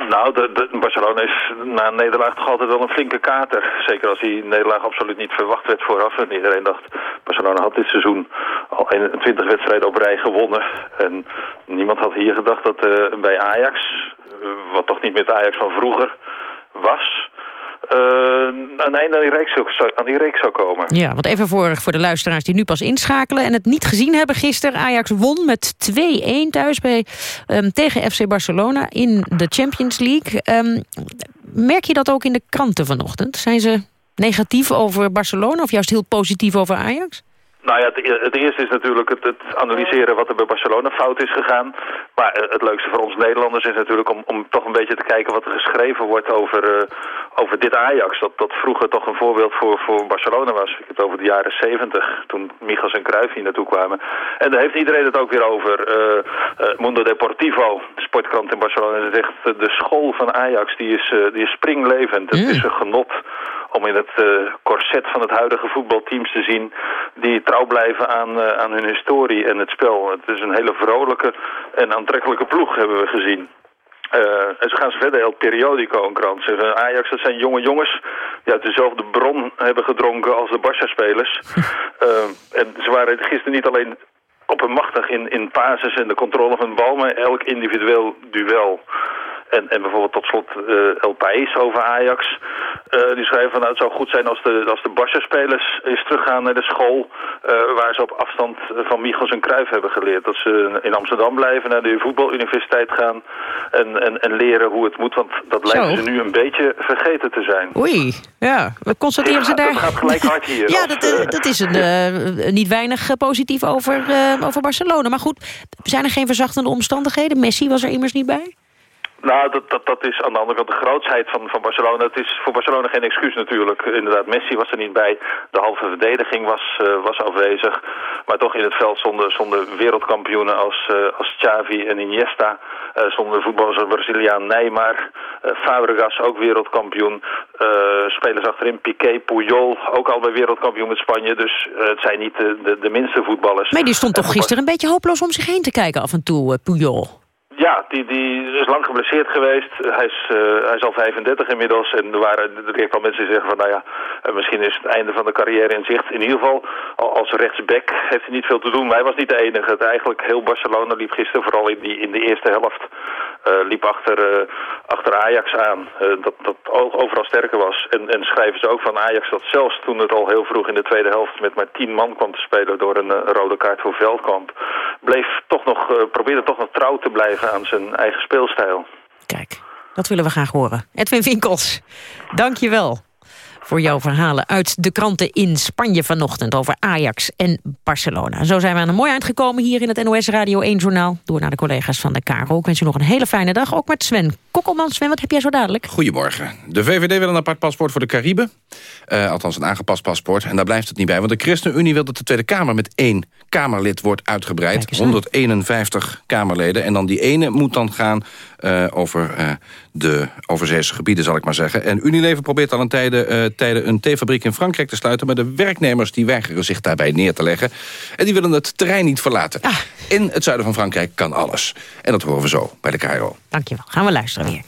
Nou, de, de, Barcelona is na een nederlaag toch altijd wel een flinke kater. Zeker als die nederlaag absoluut niet verwacht werd vooraf. En iedereen dacht, Barcelona had dit seizoen al 21 wedstrijden op rij gewonnen. En niemand had hier gedacht dat uh, bij Ajax, uh, wat toch niet met Ajax van vroeger was... Einde aan die, reeks zou, aan die reeks zou komen. Ja, want even voor, voor de luisteraars die nu pas inschakelen... en het niet gezien hebben gisteren. Ajax won met 2-1 thuis bij, um, tegen FC Barcelona in de Champions League. Um, merk je dat ook in de kranten vanochtend? Zijn ze negatief over Barcelona of juist heel positief over Ajax? Nou ja, het, het, eerste is natuurlijk het, het, analyseren wat er bij Barcelona fout is gegaan. Maar het leukste voor ons Nederlanders is natuurlijk om, om toch een beetje te kijken wat er geschreven wordt over, uh, over dit Ajax. Dat, dat vroeger toch een voorbeeld voor, voor Barcelona was. Ik heb het over de jaren 70, toen Michels en Cruijff hier naartoe kwamen. En daar heeft iedereen het ook weer over. Uh, uh, Mundo Deportivo, de sportkrant in Barcelona, echt de school van Ajax. Die is, die is springlevend. Het is een genot om in het uh, corset van het huidige voetbalteams te zien... die trouw blijven aan, uh, aan hun historie en het spel. Het is een hele vrolijke en aantrekkelijke ploeg, hebben we gezien. Uh, en zo gaan ze verder, El Periodico, een krant zeggen. Ajax, dat zijn jonge jongens die uit dezelfde bron hebben gedronken als de Barça-spelers. en ze waren gisteren niet alleen oppermachtig in, in pases en de controle van de bal... maar elk individueel duel... En, en bijvoorbeeld tot slot uh, El País over Ajax. Uh, die schrijven van nou, het zou goed zijn als de, als de Barca-spelers eens teruggaan naar de school... Uh, waar ze op afstand van Michels en Cruijff hebben geleerd. Dat ze in Amsterdam blijven, naar de voetbaluniversiteit gaan... En, en, en leren hoe het moet, want dat lijken ze nu een beetje vergeten te zijn. Oei, ja. We constateren ze daar... Dat gaat gelijk hard hier. ja, dat, dat is een, niet weinig positief over, over Barcelona. Maar goed, zijn er geen verzachtende omstandigheden? Messi was er immers niet bij? Nou, dat, dat, dat is aan de andere kant de grootsheid van, van Barcelona. Het is voor Barcelona geen excuus natuurlijk. Inderdaad, Messi was er niet bij. De halve verdediging was, uh, was afwezig. Maar toch in het veld zonder, zonder wereldkampioenen als, uh, als Xavi en Iniesta. Uh, zonder voetballers als Braziliaan Neymar. Fabregas, ook wereldkampioen. spelers achterin, Piqué, Puyol, ook al bij wereldkampioen met Spanje. Dus het zijn niet de, de, de minste voetballers. Maar die stond toch gisteren een beetje hopeloos om zich heen te kijken af en toe, Puyol? Ja, die, die is lang geblesseerd geweest. Hij is, uh, hij is al 35 inmiddels. En er waren er al mensen die zeggen van, nou ja, uh, misschien is het einde van de carrière in zicht. In ieder geval, als rechtsback heeft hij niet veel te doen. Maar hij was niet de enige. Het eigenlijk heel Barcelona liep gisteren, vooral in, die, in de eerste helft, liep achter, achter Ajax aan. dat, dat overal sterker was. En, en schrijven ze ook van Ajax dat zelfs toen het al heel vroeg in de tweede helft met maar 10 man kwam te spelen door een rode kaart voor Veldkamp, bleef toch nog, probeerde toch nog trouw te blijven aan zijn eigen speelstijl. Kijk, dat willen we graag horen. Edwin Winkels, dank je wel voor jouw verhalen uit de kranten in Spanje vanochtend... over Ajax en Barcelona. Zo zijn we aan een mooi eind gekomen hier in het NOS Radio 1-journaal. Door naar de collega's van de Caro. Ik wens u nog een hele fijne dag, ook met Sven Kokkelman. Sven, wat heb jij zo dadelijk? Goedemorgen. De VVD wil een apart paspoort voor de Cariben. Uh, althans een aangepast paspoort. En daar blijft het niet bij. Want de ChristenUnie wil dat de Tweede Kamer met één Kamerlid wordt uitgebreid. 151 Kamerleden. En dan die ene moet dan gaan uh, over uh, de overzeese gebieden, zal ik maar zeggen. En Unilever probeert al een tijden, uh, tijden een theefabriek in Frankrijk te sluiten... maar de werknemers die weigeren zich daarbij neer te leggen. En die willen het terrein niet verlaten. Ah. In het zuiden van Frankrijk kan alles. En dat horen we zo bij de KRO. Dankjewel. Gaan we luisteren weer.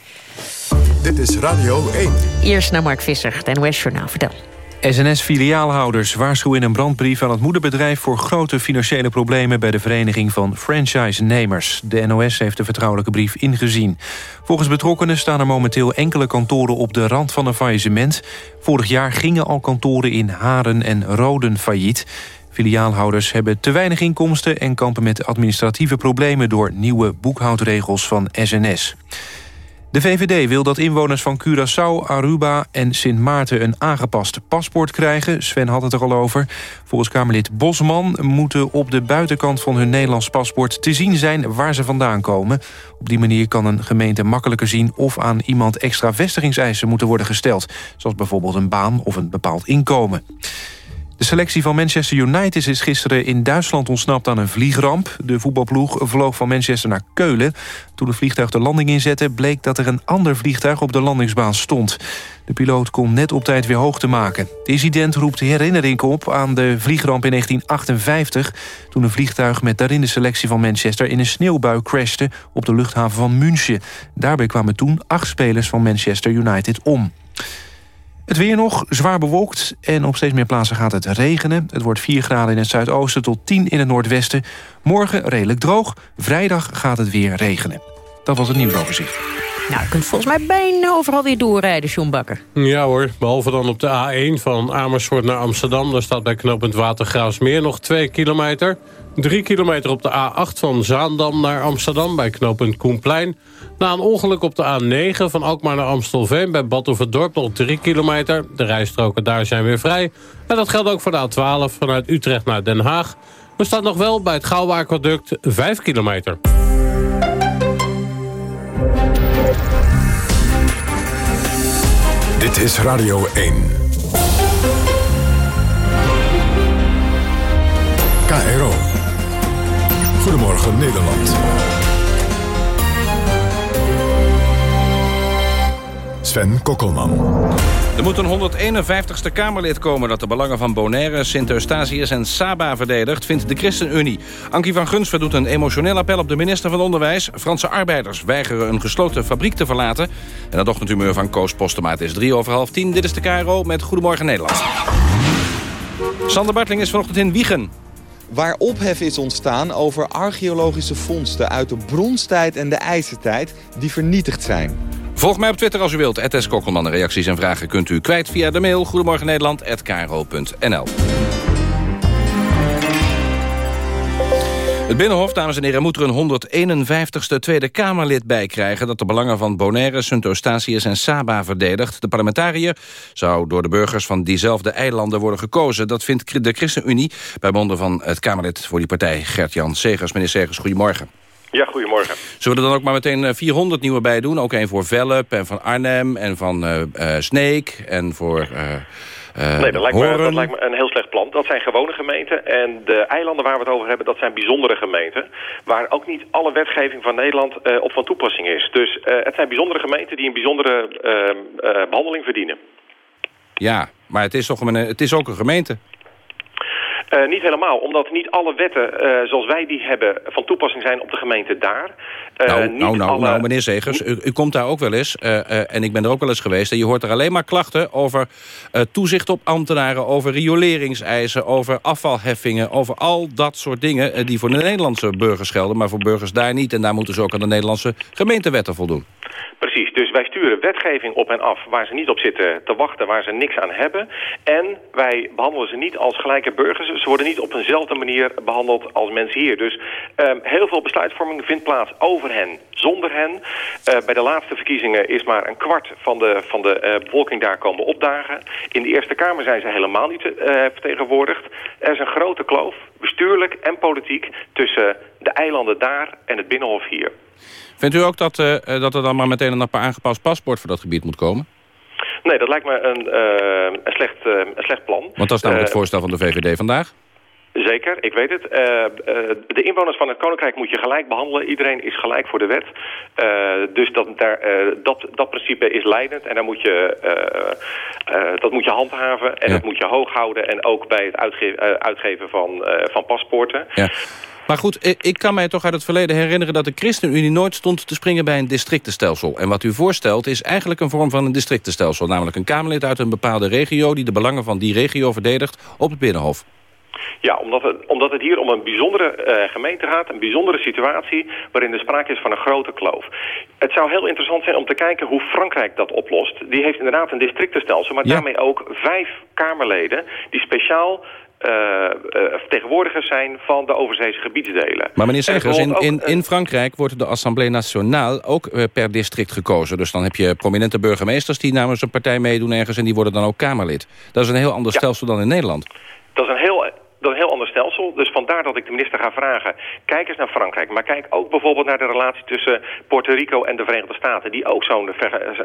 Dit is Radio 1. Eerst naar Mark Visser, het NOS Journaal. Vertel. SNS-filiaalhouders waarschuwen in een brandbrief aan het moederbedrijf... voor grote financiële problemen bij de Vereniging van Franchise-nemers. De NOS heeft de vertrouwelijke brief ingezien. Volgens betrokkenen staan er momenteel enkele kantoren op de rand van een faillissement. Vorig jaar gingen al kantoren in Haren en Roden failliet. Filiaalhouders hebben te weinig inkomsten... en kampen met administratieve problemen door nieuwe boekhoudregels van SNS. De VVD wil dat inwoners van Curaçao, Aruba en Sint Maarten... een aangepast paspoort krijgen. Sven had het er al over. Volgens Kamerlid Bosman moeten op de buitenkant van hun Nederlands paspoort... te zien zijn waar ze vandaan komen. Op die manier kan een gemeente makkelijker zien... of aan iemand extra vestigingseisen moeten worden gesteld. Zoals bijvoorbeeld een baan of een bepaald inkomen. De selectie van Manchester United is gisteren in Duitsland ontsnapt aan een vliegramp. De voetbalploeg vloog van Manchester naar Keulen. Toen het vliegtuig de landing inzette... bleek dat er een ander vliegtuig op de landingsbaan stond. De piloot kon net op tijd weer hoogte maken. Het incident roept herinnering op aan de vliegramp in 1958... toen een vliegtuig met daarin de selectie van Manchester... in een sneeuwbui crashte op de luchthaven van München. Daarbij kwamen toen acht spelers van Manchester United om. Het weer nog, zwaar bewolkt en op steeds meer plaatsen gaat het regenen. Het wordt 4 graden in het zuidoosten tot 10 in het noordwesten. Morgen redelijk droog, vrijdag gaat het weer regenen. Dat was het nieuwsoverzicht. Nou, je kunt volgens mij bijna overal weer doorrijden, John Bakker. Ja hoor, behalve dan op de A1 van Amersfoort naar Amsterdam. Daar staat bij knooppunt Watergraafsmeer nog 2 kilometer. 3 kilometer op de A8 van Zaandam naar Amsterdam bij knooppunt Koenplein. Na een ongeluk op de A9 van Alkmaar naar Amstelveen... bij Badhoevedorp nog 3 kilometer. De rijstroken daar zijn weer vrij. En dat geldt ook voor de A12 vanuit Utrecht naar Den Haag. Er staat nog wel bij het Gouwaquaduct 5 kilometer. Dit is Radio 1. KRO. Goedemorgen Nederland. Sven Kokkelman. Er moet een 151ste Kamerlid komen dat de belangen van Bonaire, Sint-Eustatius en Saba verdedigt, vindt de ChristenUnie. Ankie van Gunsver doet een emotioneel appel op de minister van Onderwijs. Franse arbeiders weigeren een gesloten fabriek te verlaten. En het ochtendhumeur van Koos Postema is drie over half tien. Dit is de KRO met Goedemorgen Nederland. Sander Bartling is vanochtend in Wiegen waar ophef is ontstaan over archeologische vondsten uit de bronstijd en de ijzertijd die vernietigd zijn. Volg mij op Twitter als u wilt. S. Kokkelman. Reacties en vragen kunt u kwijt via de mail. Goedemorgen Nederland@kro.nl. Het Binnenhof, dames en heren, moet er een 151ste Tweede Kamerlid bij krijgen... dat de belangen van Bonaire, Sint-Eustatius en Saba verdedigt. De parlementariër zou door de burgers van diezelfde eilanden worden gekozen. Dat vindt de ChristenUnie bij monden van het Kamerlid voor die partij, Gert-Jan Segers. Meneer Segers, goedemorgen. Ja, goedemorgen. Zullen we er dan ook maar meteen 400 nieuwe bij doen? Ook één voor Velp en van Arnhem en van uh, Sneek en voor... Uh, nee, dat lijkt, me, dat lijkt, me, een heel slecht plan. Dat zijn gewone gemeenten. En de eilanden waar we het over hebben, dat zijn bijzondere gemeenten. Waar ook niet alle wetgeving van Nederland uh, op van toepassing is. Dus uh, het zijn bijzondere gemeenten die een bijzondere behandeling verdienen. Ja, maar het is, toch een, het is ook een gemeente. Uh, niet helemaal, omdat niet alle wetten uh, zoals wij die hebben van toepassing zijn op de gemeente daar. Uh, nou, nou, nou, alle... nou, meneer Zegers, u, u, komt daar ook wel eens, en ik ben er ook wel eens geweest... en je hoort er alleen maar klachten over toezicht op ambtenaren... over rioleringseisen, over afvalheffingen... over al dat soort dingen die voor de Nederlandse burgers gelden... maar voor burgers daar niet. En daar moeten ze ook aan de Nederlandse gemeentewetten voldoen. Precies, dus wij sturen wetgeving op en af waar ze niet op zitten te wachten, waar ze niks aan hebben. En wij behandelen ze niet als gelijke burgers. Ze worden niet op eenzelfde manier behandeld als mensen hier. Dus um, heel veel besluitvorming vindt plaats over hen, zonder hen. Uh, bij de laatste verkiezingen is maar een kwart van de, van de uh, bevolking daar komen opdagen. In de Eerste Kamer zijn ze helemaal niet uh, vertegenwoordigd. Er is een grote kloof, bestuurlijk en politiek, tussen de eilanden daar en het Binnenhof hier. Vindt u ook dat, uh, dat er dan maar meteen een aangepast paspoort voor dat gebied moet komen? Nee, dat lijkt me een, uh, een, slecht, uh, een slecht plan. Want dat is namelijk het voorstel van de VVD vandaag. Zeker, ik weet het. Uh, uh, de inwoners van het Koninkrijk moet je gelijk behandelen. Iedereen is gelijk voor de wet. Uh, dus dat, daar, dat, dat principe is leidend en daar moet je, dat moet je handhaven. En ja. dat moet je hoog houden. En ook bij het uitge uitgeven van, van paspoorten. Ja. Maar goed, ik kan mij toch uit het verleden herinneren... dat de ChristenUnie nooit stond te springen bij een districtenstelsel. En wat u voorstelt is eigenlijk een vorm van een districtenstelsel. Namelijk een Kamerlid uit een bepaalde regio... die de belangen van die regio verdedigt op het Binnenhof. Ja, omdat het, omdat het hier om een bijzondere uh, gemeente gaat, een bijzondere situatie waarin er sprake is van een grote kloof. Het zou heel interessant zijn om te kijken hoe Frankrijk dat oplost. Die heeft inderdaad een districtenstelsel, maar ja. daarmee ook vijf Kamerleden die speciaal vertegenwoordigers zijn van de overzeese gebiedsdelen. Maar meneer Segers, in, in, in Frankrijk wordt de Assemblée Nationale ook uh, per district gekozen. Dus dan heb je prominente burgemeesters die namens een partij meedoen ergens... en die worden dan ook Kamerlid. Dat is een heel ander ja. stelsel dan in Nederland. Dat is een heel Dus vandaar dat ik de minister ga vragen... kijk eens naar Frankrijk. Maar kijk ook bijvoorbeeld naar de relatie tussen Puerto Rico en de Verenigde Staten... die ook zo'n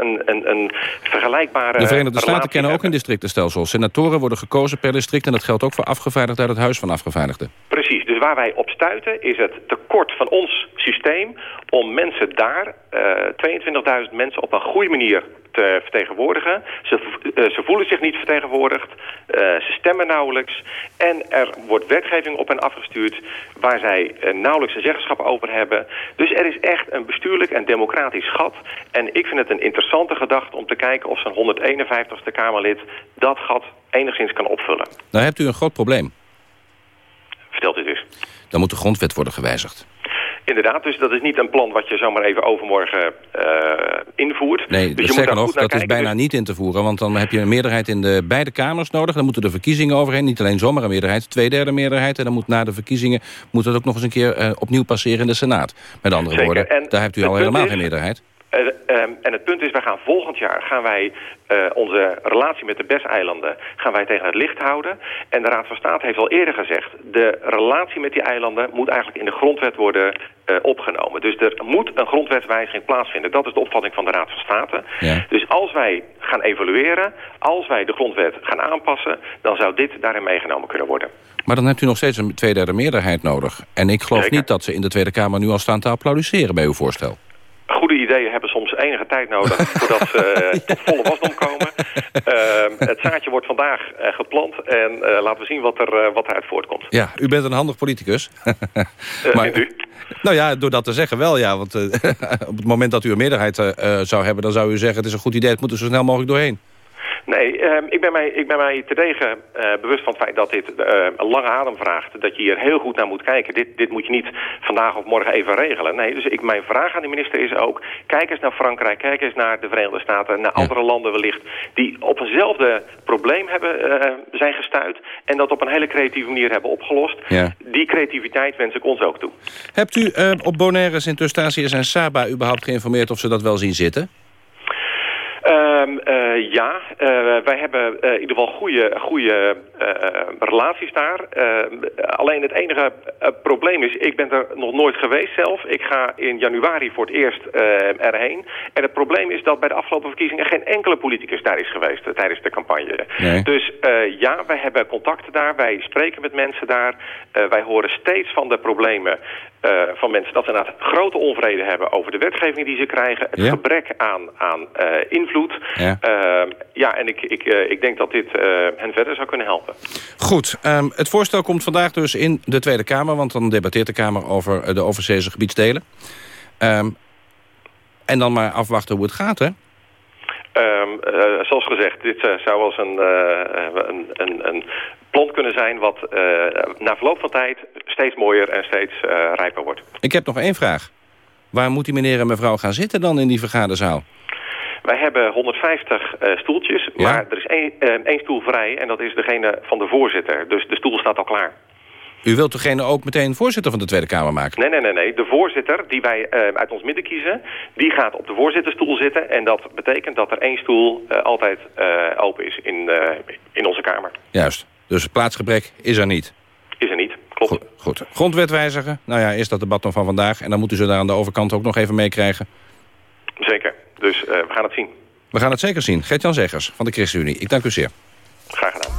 een, een, een vergelijkbare... De Verenigde Staten kennen ook een districtenstelsel. Senatoren worden gekozen per district... en dat geldt ook voor afgevaardigden uit het Huis van Afgevaardigden. Precies. Dus waar wij op stuiten is het tekort van ons systeem... om mensen daar, uh, 22.000 mensen, op een goede manier te vertegenwoordigen. Ze, uh, ze voelen zich niet vertegenwoordigd. Uh, ze stemmen nauwelijks. En er wordt wetgeving op hen afgestuurd waar zij nauwelijks een zeggenschap over hebben. Dus er is echt een bestuurlijk en democratisch gat. En ik vind het een interessante gedachte om te kijken of zo'n 151ste Kamerlid dat gat enigszins kan opvullen. Nou hebt u een groot probleem. Vertelt dus. Dan moet de grondwet worden gewijzigd. Inderdaad, dus dat is niet een plan wat je zomaar even overmorgen uh, invoert. Nee, dus zeg nog, dat kijken. is bijna niet in te voeren. Want dan heb je een meerderheid in de beide kamers nodig. Dan moeten de verkiezingen overheen. Niet alleen zomaar een meerderheid, twee derde meerderheid. En dan moet na de verkiezingen moet het ook nog eens een keer uh, opnieuw passeren in de Senaat. Met andere Zeker. woorden, en daar hebt u al helemaal is, geen meerderheid. Uh, um, en het punt is, wij gaan volgend jaar gaan wij uh, onze relatie met de BES-eilanden gaan wij tegen het licht houden. En de Raad van State heeft al eerder gezegd, de relatie met die eilanden moet eigenlijk in de grondwet worden uh, opgenomen. Dus er moet een grondwetswijziging plaatsvinden. Dat is de opvatting van de Raad van State. Ja. Dus als wij gaan evalueren, als wij de grondwet gaan aanpassen, dan zou dit daarin meegenomen kunnen worden. Maar dan hebt u nog steeds een tweederde meerderheid nodig. En ik geloof Zeker. niet dat ze in de Tweede Kamer nu al staan te applaudisseren bij uw voorstel. Ideeën hebben soms enige tijd nodig voordat ze uh, tot volle wasdom komen. Uh, het zaadje wordt vandaag uh, geplant en uh, laten we zien wat er, wat eruit voortkomt. Ja, u bent een handig politicus. maar, u? Nou ja, door dat te zeggen wel, ja. Want op het moment dat u een meerderheid zou hebben... dan zou u zeggen, het is een goed idee, het moet er zo snel mogelijk doorheen. Nee, um, ik, ben mij, ik ben mij terdege uh, bewust van het feit dat dit uh, een lange adem vraagt. Dat je hier heel goed naar moet kijken. Dit, dit moet je niet vandaag of morgen even regelen. Nee, dus ik, mijn vraag aan de minister is ook... kijk eens naar Frankrijk, kijk eens naar de Verenigde Staten... naar ja. andere landen wellicht... die op eenzelfde probleem hebben, uh, zijn gestuurd... en dat op een hele creatieve manier hebben opgelost. Ja. Die creativiteit wens ik ons ook toe. Hebt u op Bonaire, Sint-Eustatius en Saba überhaupt geïnformeerd... of ze dat wel zien zitten? Um, uh, ja, uh, wij hebben uh, in ieder geval goede, goede relaties daar. alleen het enige probleem is, ik ben er nog nooit geweest zelf. Ik ga in januari voor het eerst erheen. En het probleem is dat bij de afgelopen verkiezingen geen enkele politicus daar is geweest tijdens de campagne. Nee. Dus ja, wij hebben contacten daar, wij spreken met mensen daar. wij horen steeds van de problemen uh, van mensen dat ze inderdaad grote onvrede hebben over de wetgeving die ze krijgen. Het Ja. gebrek aan, aan uh, invloed. Ja. Uh, ja, en ik, ik, uh, ik denk dat dit hen verder zou kunnen helpen. Goed, um, het voorstel komt vandaag dus in de Tweede Kamer... want dan debatteert de Kamer over de overzeese gebiedsdelen. Um, en dan maar afwachten hoe het gaat, hè? Um, uh, zoals gezegd, dit uh, zou als een, uh, een, een, een plan kunnen zijn... wat na verloop van tijd steeds mooier en steeds rijper wordt. Ik heb nog één vraag. Waar moet die meneer en mevrouw gaan zitten dan in die vergaderzaal? Wij hebben 150 stoeltjes, Ja. maar er is één, één stoel vrij... en dat is degene van de voorzitter. Dus de stoel staat al klaar. U wilt degene ook meteen voorzitter van de Tweede Kamer maken? Nee, nee, nee, nee. De voorzitter die wij uh, uit ons midden kiezen, die gaat op de voorzitterstoel zitten. En dat betekent dat er één stoel uh, altijd uh, open is in, in onze Kamer. Juist. Dus plaatsgebrek is er niet? Is er niet, klopt. Goed. goed. Grondwet wijzigen? Nou ja, is dat debat dan van vandaag. En dan moeten ze daar aan de overkant ook nog even meekrijgen. Zeker. Dus we gaan het zien. We gaan het zeker zien. Gert-Jan Zeggers van de ChristenUnie. Ik dank u zeer. Graag gedaan.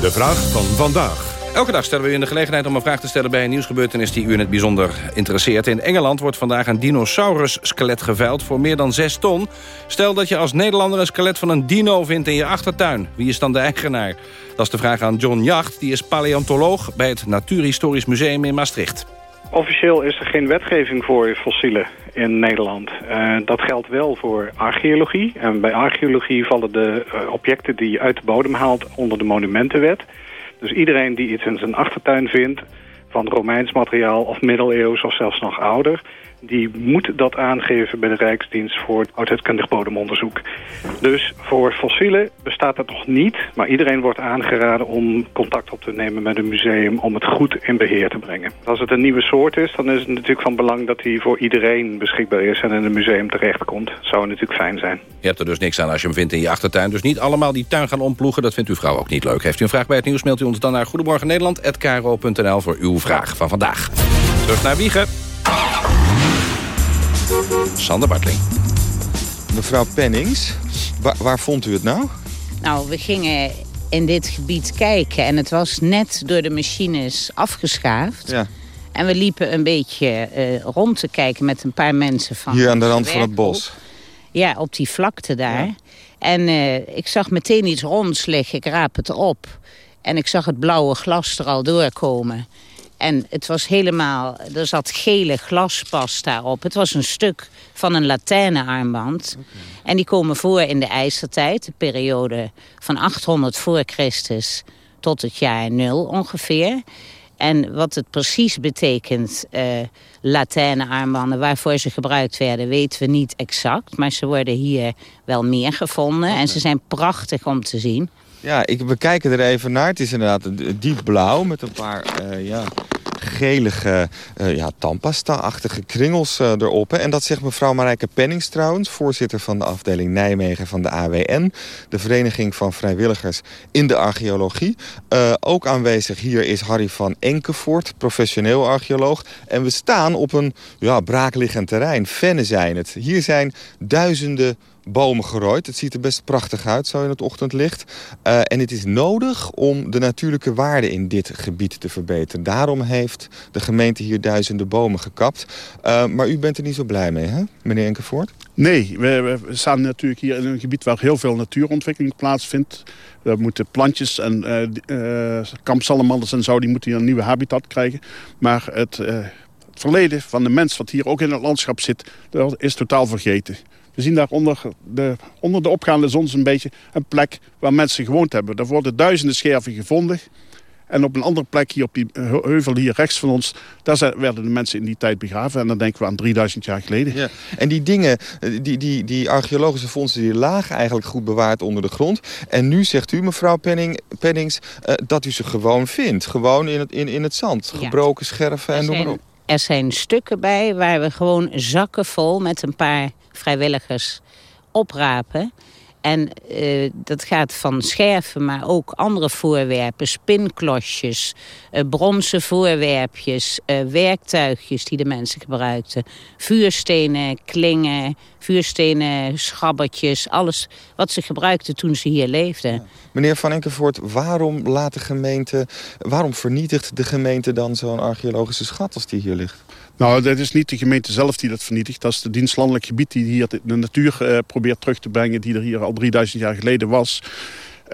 De vraag van vandaag. Elke dag stellen we u in de gelegenheid om een vraag te stellen... bij een nieuwsgebeurtenis die u in het bijzonder interesseert. In Engeland wordt vandaag een dinosaurus-skelet geveild voor meer dan 6 ton. Stel dat je als Nederlander een skelet van een dino vindt in je achtertuin. Wie is dan de eigenaar? Dat is de vraag aan John Jacht. Die is paleontoloog bij het Natuurhistorisch Museum in Maastricht. Officieel is er geen wetgeving voor fossielen in Nederland. Uh, dat geldt wel voor archeologie. En bij archeologie vallen de uh, objecten die je uit de bodem haalt onder de monumentenwet... Dus iedereen die iets in zijn achtertuin vindt... van Romeins materiaal of middeleeuws of zelfs nog ouder... die moet dat aangeven bij de Rijksdienst voor oudheidkundig bodemonderzoek. Dus voor fossielen bestaat dat nog niet... maar iedereen wordt aangeraden om contact op te nemen met een museum... om het goed in beheer te brengen. Als het een nieuwe soort is, dan is het natuurlijk van belang... dat die voor iedereen beschikbaar is en in een museum terechtkomt. Dat zou natuurlijk fijn zijn. Je hebt er dus niks aan als je hem vindt in je achtertuin. Dus niet allemaal die tuin gaan omploegen. Dat vindt uw vrouw ook niet leuk. Heeft u een vraag bij het nieuws, mailt u ons dan naar Goedemorgen Nederland@kro.nl voor uw vraag van vandaag. Terug naar Wiegen. Sander Bartling. Mevrouw Pennings, waar, waar vond u het nou? Nou, we gingen in dit gebied kijken en het was net door de machines afgeschaafd. Ja. En we liepen een beetje uh, rond te kijken met een paar mensen van... Hier aan de rand van het bos. Ja, op die vlakte daar. Ja. En uh, ik zag meteen iets ronds liggen, ik raap het op. En ik zag het blauwe glas er al doorkomen. En het was helemaal, er zat gele glaspas daarop. Het was een stuk van een latijnenarmband. Okay. En die komen voor in de ijzertijd, de periode van 800 voor Christus tot het jaar 0 ongeveer. En wat het precies betekent, uh, Latijnenarmbanden, waarvoor ze gebruikt werden, weten we niet exact. Maar ze worden hier wel meer gevonden en ze zijn prachtig om te zien. Ja, ik, kijken er even naar. Het is inderdaad diep blauw met een paar uh, ja, gelige uh, ja, tandpasta-achtige kringels uh, erop. En dat zegt mevrouw Marijke Pennings trouwens, voorzitter van de afdeling Nijmegen van de AWN. De Vereniging van Vrijwilligers in de Archeologie. Ook aanwezig hier is Harry van Enkevoort, professioneel archeoloog. En we staan op een ja, braakliggend terrein. Vennen zijn het. Hier zijn duizenden bomen gerooid. Het ziet er best prachtig uit, zo in het ochtendlicht. Uh, en het is nodig om de natuurlijke waarde in dit gebied te verbeteren. Daarom heeft de gemeente hier duizenden bomen gekapt. Uh, maar u bent er niet zo blij mee, hè, meneer Enkevoort? Nee, we, staan natuurlijk hier in een gebied waar heel veel natuurontwikkeling plaatsvindt. We moeten plantjes en uh, uh, kampsalamanders en zo, die moeten een nieuwe habitat krijgen. Maar het, het verleden van de mens, wat hier ook in het landschap zit, dat is totaal vergeten. We zien daar onder de, onder de opgaande zon een beetje een plek waar mensen gewoond hebben. Daar worden duizenden scherven gevonden. En op een andere plek hier op die heuvel hier rechts van ons... daar werden de mensen in die tijd begraven. En dan denken we aan 3000 jaar geleden. Ja. En die dingen, die, die, die archeologische vondsten... die lagen eigenlijk goed bewaard onder de grond. En nu zegt u, mevrouw Penning, Pennings... Uh, dat u ze gewoon vindt. Gewoon in het, in, in het zand. Ja. Gebroken scherven en noem maar op. Er zijn stukken bij waar we gewoon zakken vol... met een paar vrijwilligers oprapen. En uh, dat gaat van scherven, maar ook andere voorwerpen. Spinklosjes, uh, bronzen voorwerpjes, uh, werktuigjes die de mensen gebruikten. Vuurstenen, klingen, vuurstenen, schabbertjes. Alles wat ze gebruikten toen ze hier leefden. Meneer Van Enkenvoort, waarom laat de gemeente... waarom vernietigt de gemeente dan zo'n archeologische schat als die hier ligt? Nou, dat is niet de gemeente zelf die dat vernietigt. Dat is de dienstlandelijk gebied die hier de natuur uh, probeert terug te brengen... die er hier al 3000 jaar geleden was.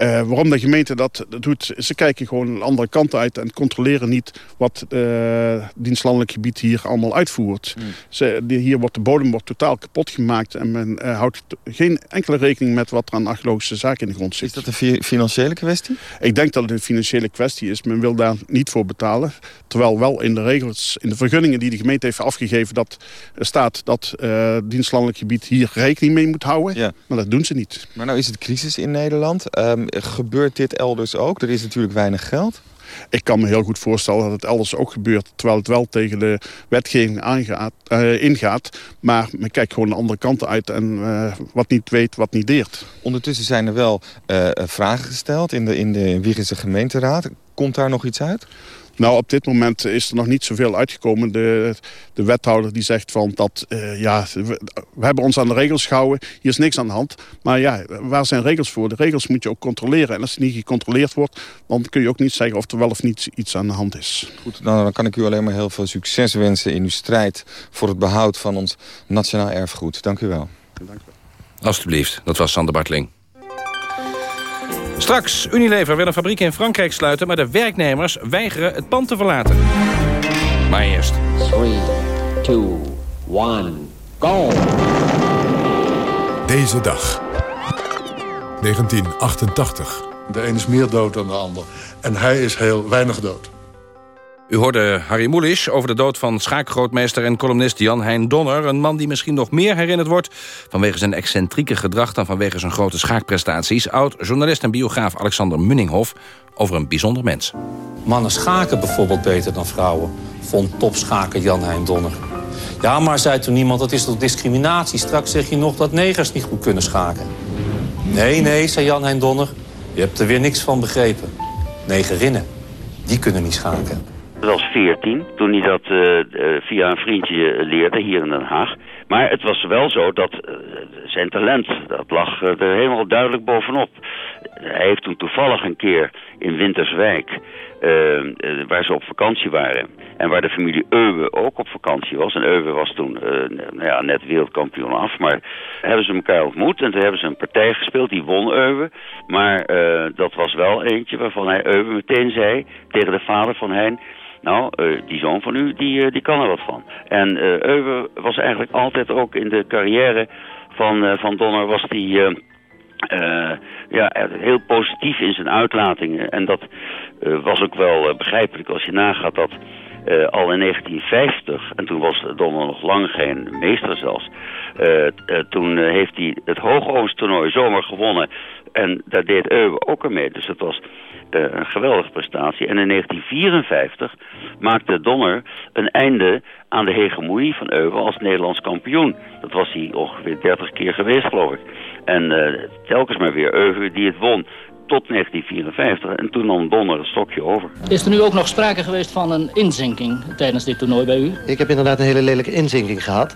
Uh, waarom de gemeente dat doet, ze kijken gewoon een andere kant uit... en controleren niet wat uh, dienstlandelijk gebied hier allemaal uitvoert. Mm. Ze, die, hier wordt de bodem wordt totaal kapot gemaakt... en men uh, houdt geen enkele rekening met wat er aan archeologische zaken in de grond zit. Is dat een financiële kwestie? Ik denk dat het een financiële kwestie is. Men wil daar niet voor betalen. Terwijl wel in de regels, in de vergunningen die de gemeente heeft afgegeven... dat staat dat dienstlandelijk gebied hier rekening mee moet houden. Ja. Maar dat doen ze niet. Maar nou is het crisis in Nederland... Um, gebeurt dit elders ook? Er is natuurlijk weinig geld. Ik kan me heel goed voorstellen dat het elders ook gebeurt... terwijl het wel tegen de wetgeving aangaat, uh, ingaat. Maar men kijkt gewoon de andere kanten uit... en uh, wat niet weet, wat niet deert. Ondertussen zijn er wel uh, vragen gesteld in de, in de Wiegense gemeenteraad. Komt daar nog iets uit? Nou, op dit moment is er nog niet zoveel uitgekomen. De, de wethouder die zegt van dat, uh, ja, we, we, hebben ons aan de regels gehouden. Hier is niks aan de hand. Maar ja, waar zijn regels voor? De regels moet je ook controleren. En als het niet gecontroleerd wordt, dan kun je ook niet zeggen of er wel of niet iets aan de hand is. Goed, dan, dan kan ik u alleen maar heel veel succes wensen in uw strijd voor het behoud van ons nationaal erfgoed. Dank u wel. Dank u wel. Alsjeblieft, dat was Sander Bartling. Straks, Unilever wil een fabriek in Frankrijk sluiten... maar de werknemers weigeren het pand te verlaten. Maar eerst... 3, 2, 1, go! Deze dag. 1988. De een is meer dood dan de ander. En hij is heel weinig dood. U hoorde Harry Moelisch over de dood van schaakgrootmeester en columnist Jan Hein Donner. Een man die misschien nog meer herinnerd wordt... vanwege zijn excentrieke gedrag dan vanwege zijn grote schaakprestaties. Oud-journalist en biograaf Alexander Munninghoff over een bijzonder mens. Mannen schaken bijvoorbeeld beter dan vrouwen, vond topschaker Jan Hein Donner. Ja, maar zei toen niemand, dat is toch discriminatie? Straks zeg je nog dat negers niet goed kunnen schaken. Nee, nee, zei Jan Hein Donner. Je hebt er weer niks van begrepen. Negerinnen, die kunnen niet schaken. Dat was 14, toen hij dat uh, via een vriendje leerde hier in Den Haag. Maar het was wel zo dat uh, zijn talent, dat lag er helemaal duidelijk bovenop. Hij heeft toen toevallig een keer in Winterswijk, waar ze op vakantie waren... en waar de familie Euwe ook op vakantie was. En Euwe was toen nou ja, net wereldkampioen af, maar hebben ze elkaar ontmoet... en toen hebben ze een partij gespeeld, die won Euwe. Maar dat was wel eentje waarvan hij Euwe meteen zei tegen de vader van Hein... Nou, uh, die zoon van u, die, uh, die kan er wat van. En uh, Euwe was eigenlijk altijd ook in de carrière van, van Donner... was die ja, heel positief in zijn uitlatingen. En dat was ook wel begrijpelijk als je nagaat dat... al in 1950, en toen was Donner nog lang geen meester zelfs... toen heeft hij het hoogoogsttoernooi zomer gewonnen... en daar deed Euwe ook aan mee. Dus dat was een geweldige prestatie. En in 1954 maakte Donner een einde aan de hegemonie van Euvel als Nederlands kampioen. Dat was hij ongeveer 30 keer geweest, geloof ik. En uh, telkens maar weer Euvel die het won tot 1954 en toen nam Donner het stokje over. Is er nu ook nog sprake geweest van een inzinking tijdens dit toernooi bij u? Ik heb inderdaad een hele lelijke inzinking gehad.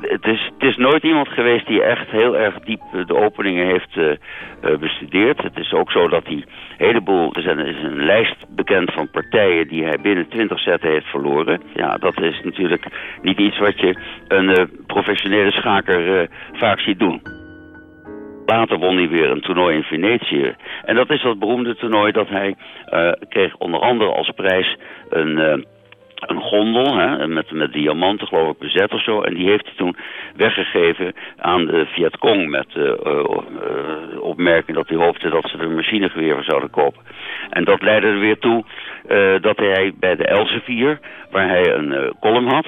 Het is, het is nooit iemand geweest die echt heel erg diep de openingen heeft uh, bestudeerd. Het is ook zo dat hij een heleboel... Er zijn, is een lijst bekend van partijen die hij binnen 20 zetten heeft verloren. Ja, dat is natuurlijk niet iets wat je een uh, professionele schaker vaak ziet doen. Later won hij weer een toernooi in Venetië. En dat is dat beroemde toernooi dat hij uh, kreeg onder andere als prijs een... Uh, een gondel hè, met, met diamanten, geloof ik, bezet of zo. En die heeft hij toen weggegeven aan de Vietcong... met de uh, opmerking dat hij hoopte dat ze er voor zouden kopen. En dat leidde er weer toe uh, dat hij bij de Elsevier, waar hij een column had...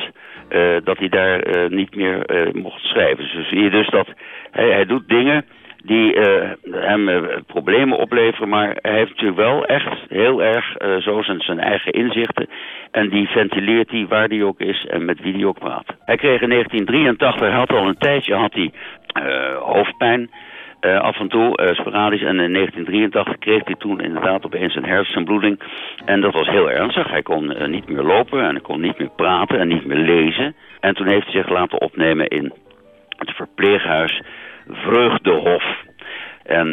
dat hij daar niet meer mocht schrijven. Dus zie je dus dat hij, hij doet dingen die uh, hem uh, problemen opleveren. Maar hij heeft natuurlijk wel echt heel erg uh, zo zijn, zijn eigen inzichten. En die ventileert hij waar hij ook is en met wie hij ook praat. Hij kreeg in 1983, hij had al een tijdje had hij, hoofdpijn. Af en toe, uh, sporadisch. En in 1983 kreeg hij toen inderdaad opeens een hersenbloeding. En dat was heel ernstig. Hij kon niet meer lopen en hij kon niet meer praten en niet meer lezen. En toen heeft hij zich laten opnemen in het verpleeghuis Vreugdehof. En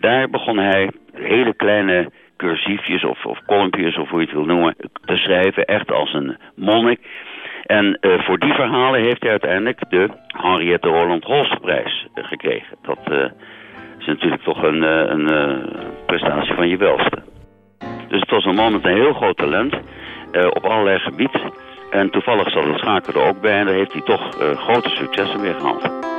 daar begon hij hele kleine cursiefjes of, of kolompjes of hoe je het wil noemen te schrijven. Echt als een monnik. En uh, voor die verhalen heeft hij uiteindelijk de Henriette Roland Holstprijs uh, gekregen. Dat uh, is natuurlijk toch een, een prestatie van je welste. Dus het was een man met een heel groot talent op allerlei gebieden. En toevallig zat het schaken er ook bij en daar heeft hij toch grote successen mee gehad.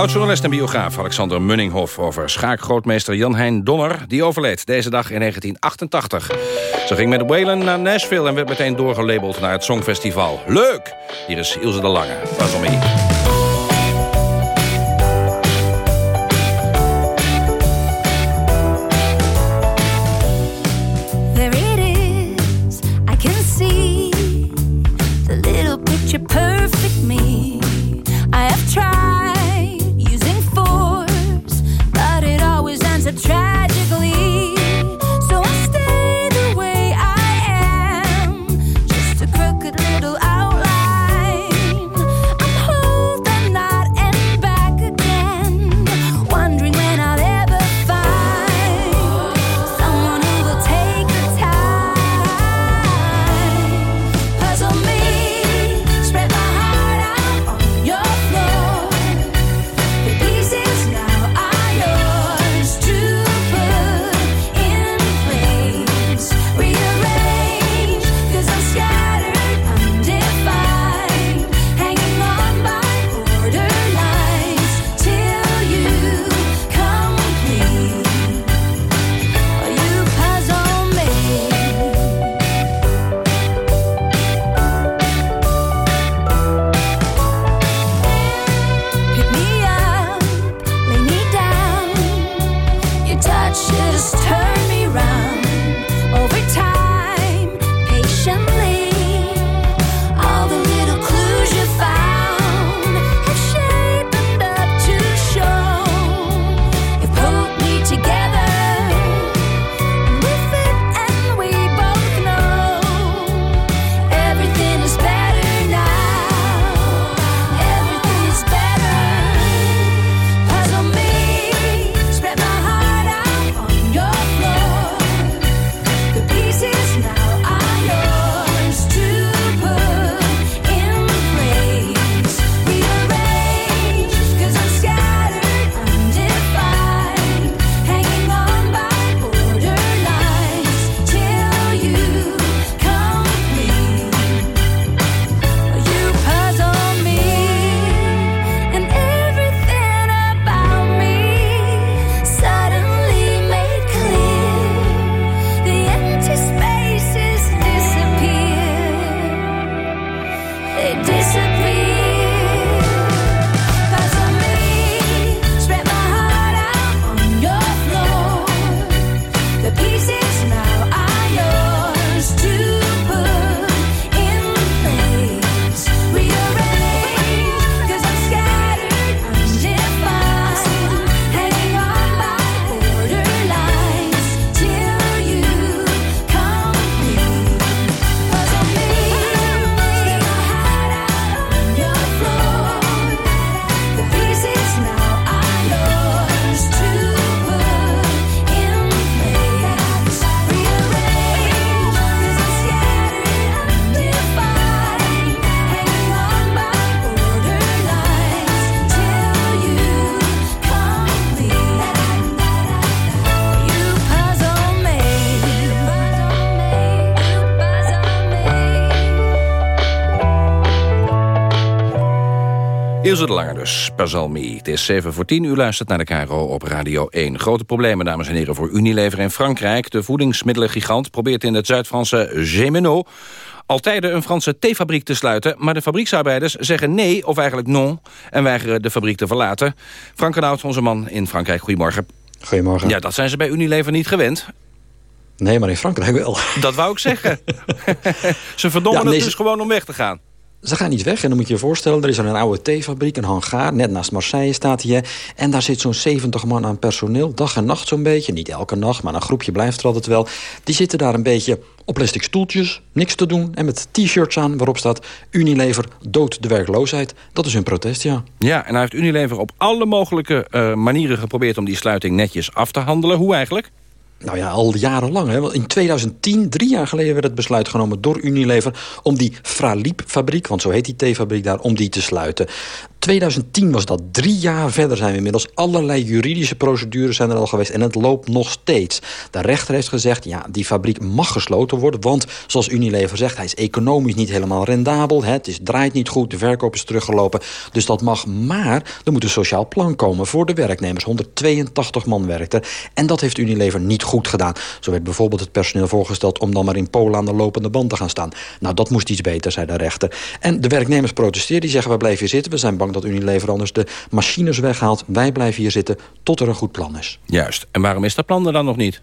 Oud-journalist en biograaf Alexander Munninghoff over schaakgrootmeester Jan-Hein Donner... die overleed deze dag in 1988. Ze ging met Waylon naar Nashville en werd meteen doorgelabeld naar het Songfestival. Leuk! Hier is Ilse de Lange. Waarom mee? Ilse de Lange dus, Pazalmi. Het is 7 voor 10, u luistert naar de KRO op Radio 1. Grote problemen, dames en heren, voor Unilever in Frankrijk. De voedingsmiddelengigant probeert in het Zuid-Franse Gémeneau... altijd een Franse theefabriek te sluiten... maar de fabrieksarbeiders zeggen nee, of eigenlijk non... en weigeren de fabriek te verlaten. Frank Renaud, onze man in Frankrijk, goedemorgen. Goedemorgen. Ja, dat zijn ze bij Unilever niet gewend. Nee, maar in Frankrijk wel. Dat wou ik zeggen. ze verdommen het dus gewoon om weg te gaan. Ze gaan niet weg. En dan moet je je voorstellen, er is een oude theefabriek, een hangaar. Net naast Marseille staat hij. En daar zit zo'n 70 man aan personeel. Dag en nacht zo'n beetje. Niet elke nacht, maar een groepje blijft er altijd wel. Die zitten daar een beetje op plastic stoeltjes, niks te doen... en met t-shirts aan waarop staat Unilever dood de werkloosheid. Dat is hun protest, ja. Ja, en hij heeft Unilever op alle mogelijke uh, manieren geprobeerd... om die sluiting netjes af te handelen. Hoe eigenlijk? Nou ja, al jarenlang. Hè. In 2010, drie jaar geleden, werd het besluit genomen door Unilever... om die Fraliep-fabriek, want zo heet die theefabriek daar, om die te sluiten. 2010 was dat. Drie jaar verder zijn we inmiddels. Allerlei juridische procedures zijn er al geweest. En het loopt nog steeds. De rechter heeft gezegd, ja, die fabriek mag gesloten worden. Want, zoals Unilever zegt, hij is economisch niet helemaal rendabel. Het is, draait niet goed, de verkoop is teruggelopen. Dus dat mag. Maar er moet een sociaal plan komen voor de werknemers. 182 man werkt er. En dat heeft Unilever niet goed gedaan. Zo werd bijvoorbeeld het personeel voorgesteld... om dan maar in Polen aan de lopende band te gaan staan. Nou, dat moest iets beter, zei de rechter. En de werknemers protesteerden. Die zeggen, we blijven hier zitten. We zijn bang dat Unilever anders de machines weghaalt. Wij blijven hier zitten tot er een goed plan is. Juist. En waarom is dat plan er dan nog niet?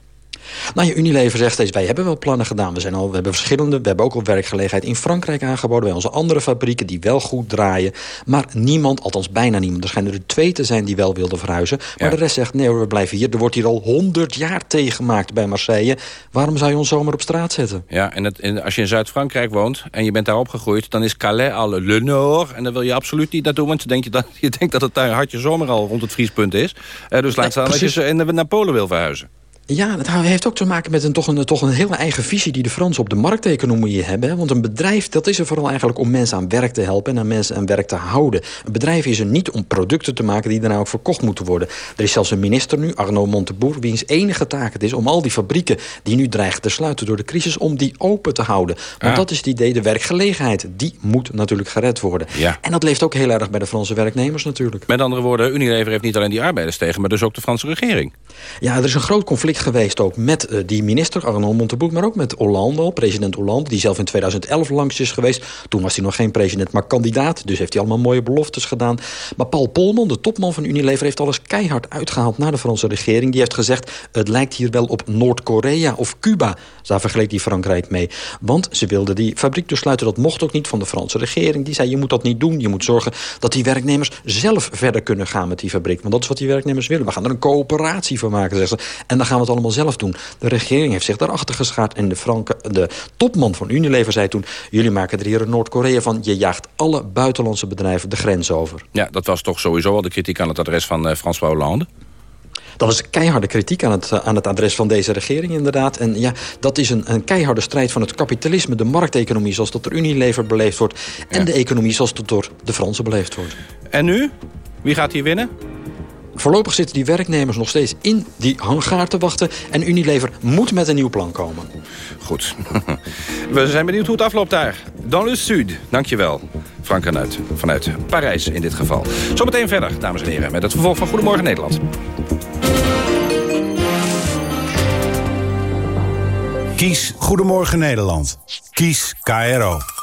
Nou, je Unilever zegt steeds, wij hebben wel plannen gedaan. We, zijn al, we hebben verschillende, we hebben ook al werkgelegenheid in Frankrijk aangeboden... bij onze andere fabrieken die wel goed draaien. Maar niemand, althans bijna niemand... er schijnen er twee te zijn die wel wilden verhuizen. Maar de rest zegt, nee we blijven hier. Er wordt hier al honderd jaar tegengemaakt bij Marseille. Waarom zou je ons zomaar op straat zetten? Ja, en, het, als je in Zuid-Frankrijk woont en je bent daar opgegroeid... dan is Calais al le nord. En dan wil je absoluut niet naartoe, want je denkt, dat, je denkt dat het daar hartje zomer al rond het vriespunt is. Uh, dus laat staan als je naar Polen wil verhuizen. Ja, het heeft ook te maken met een, toch, een, toch een hele eigen visie... die de Fransen op de markteconomie hebben. Want een bedrijf, dat is er vooral eigenlijk om mensen aan werk te helpen... en aan mensen aan werk te houden. Een bedrijf is er niet om producten te maken... die daarna ook verkocht moeten worden. Er is zelfs een minister nu, Arnaud Montebourg... wiens enige taak het is om al die fabrieken... die nu dreigen te sluiten door de crisis... om die open te houden. Want dat is het idee, de werkgelegenheid... die moet natuurlijk gered worden. Ja. En dat leeft ook heel erg bij de Franse werknemers natuurlijk. Met andere woorden, Unilever heeft niet alleen die arbeiders tegen... maar dus ook de Franse regering. Ja, er is een groot conflict geweest ook met uh, die minister, Arnaud Montebourg... maar ook met Hollande, president Hollande... die zelf in 2011 langs is geweest. Toen was hij nog geen president, maar kandidaat. Dus heeft hij allemaal mooie beloftes gedaan. Maar Paul Polman, de topman van Unilever... heeft alles keihard uitgehaald naar de Franse regering. Die heeft gezegd, het lijkt hier wel op Noord-Korea of Cuba. Daar vergeleek hij Frankrijk mee. Want ze wilden die fabriek dus sluiten. Dat mocht ook niet van de Franse regering. Die zei, je moet dat niet doen. Je moet zorgen dat die werknemers zelf verder kunnen gaan met die fabriek. Want dat is wat die werknemers willen. We gaan er een coöperatie van maken, zeggen ze. En dan gaan we het allemaal zelf doen. De regering heeft zich daarachter geschaard. En de, Franke, de topman van Unilever zei toen... jullie maken er hier een Noord-Korea van. Je jaagt alle buitenlandse bedrijven de grens over. Ja, dat was toch sowieso al de kritiek aan het adres van uh, François Hollande? Dat was keiharde kritiek aan het, aan het adres van deze regering inderdaad. En ja, dat is een, een keiharde strijd van het kapitalisme... de markteconomie zoals dat door Unilever beleefd wordt... en de economie zoals dat door de Fransen beleefd wordt. En nu? Wie gaat hier winnen? Voorlopig zitten die werknemers nog steeds in die hangaar te wachten... en Unilever moet met een nieuw plan komen. Goed. We zijn benieuwd hoe het afloopt daar. Dans le Sud. Dankjewel. Frank Renuit, vanuit Parijs in dit geval. Zometeen verder, dames en heren, met het vervolg van Goedemorgen Nederland. Kies Goedemorgen Nederland. Kies KRO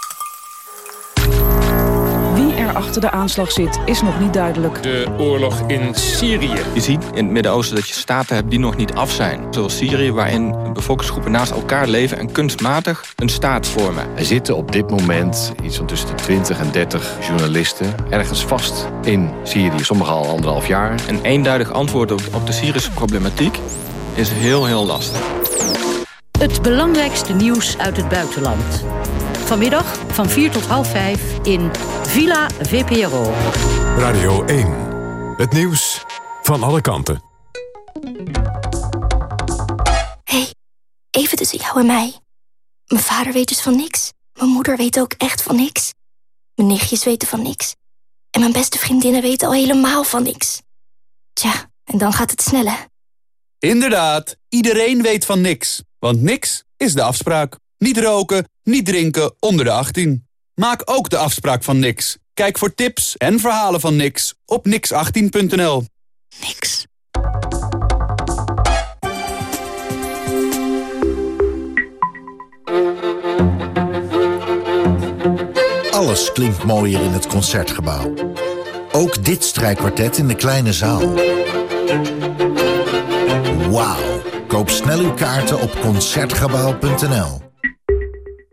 achter de aanslag zit, is nog niet duidelijk. De oorlog in Syrië. Je ziet in het Midden-Oosten dat je staten hebt die nog niet af zijn. Zoals Syrië, waarin bevolkingsgroepen naast elkaar leven... en kunstmatig een staat vormen. Er zitten op dit moment iets van tussen de 20 en 30 journalisten... ergens vast in Syrië, sommigen al anderhalf jaar. Een eenduidig antwoord op, op de Syrische problematiek is heel, heel lastig. Het belangrijkste nieuws uit het buitenland. Vanmiddag van 4 tot half 5 in Villa VPRO. Radio 1. Het nieuws van alle kanten. hey, even tussen jou en mij. Mijn vader weet dus van niks. Mijn moeder weet ook echt van niks. Mijn nichtjes weten van niks. En mijn beste vriendinnen weten al helemaal van niks. Tja, en dan gaat het sneller. Inderdaad, iedereen weet van niks. Want niks is de afspraak. Niet roken, niet drinken onder de 18. Maak ook de afspraak van Nix. Kijk voor tips en verhalen van Nix op nix18.nl. Nix. Alles klinkt mooier in het Concertgebouw. Ook dit strijkkwartet in de kleine zaal. Wauw. Koop snel uw kaarten op Concertgebouw.nl.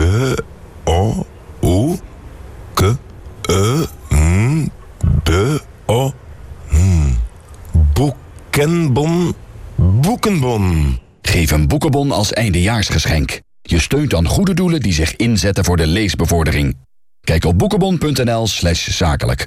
B O O K E N B O N Boekenbon Boekenbon. Geef een boekenbon als eindejaarsgeschenk. Je steunt dan goede doelen die zich inzetten voor de leesbevordering. Kijk op boekenbon.nl slash zakelijk.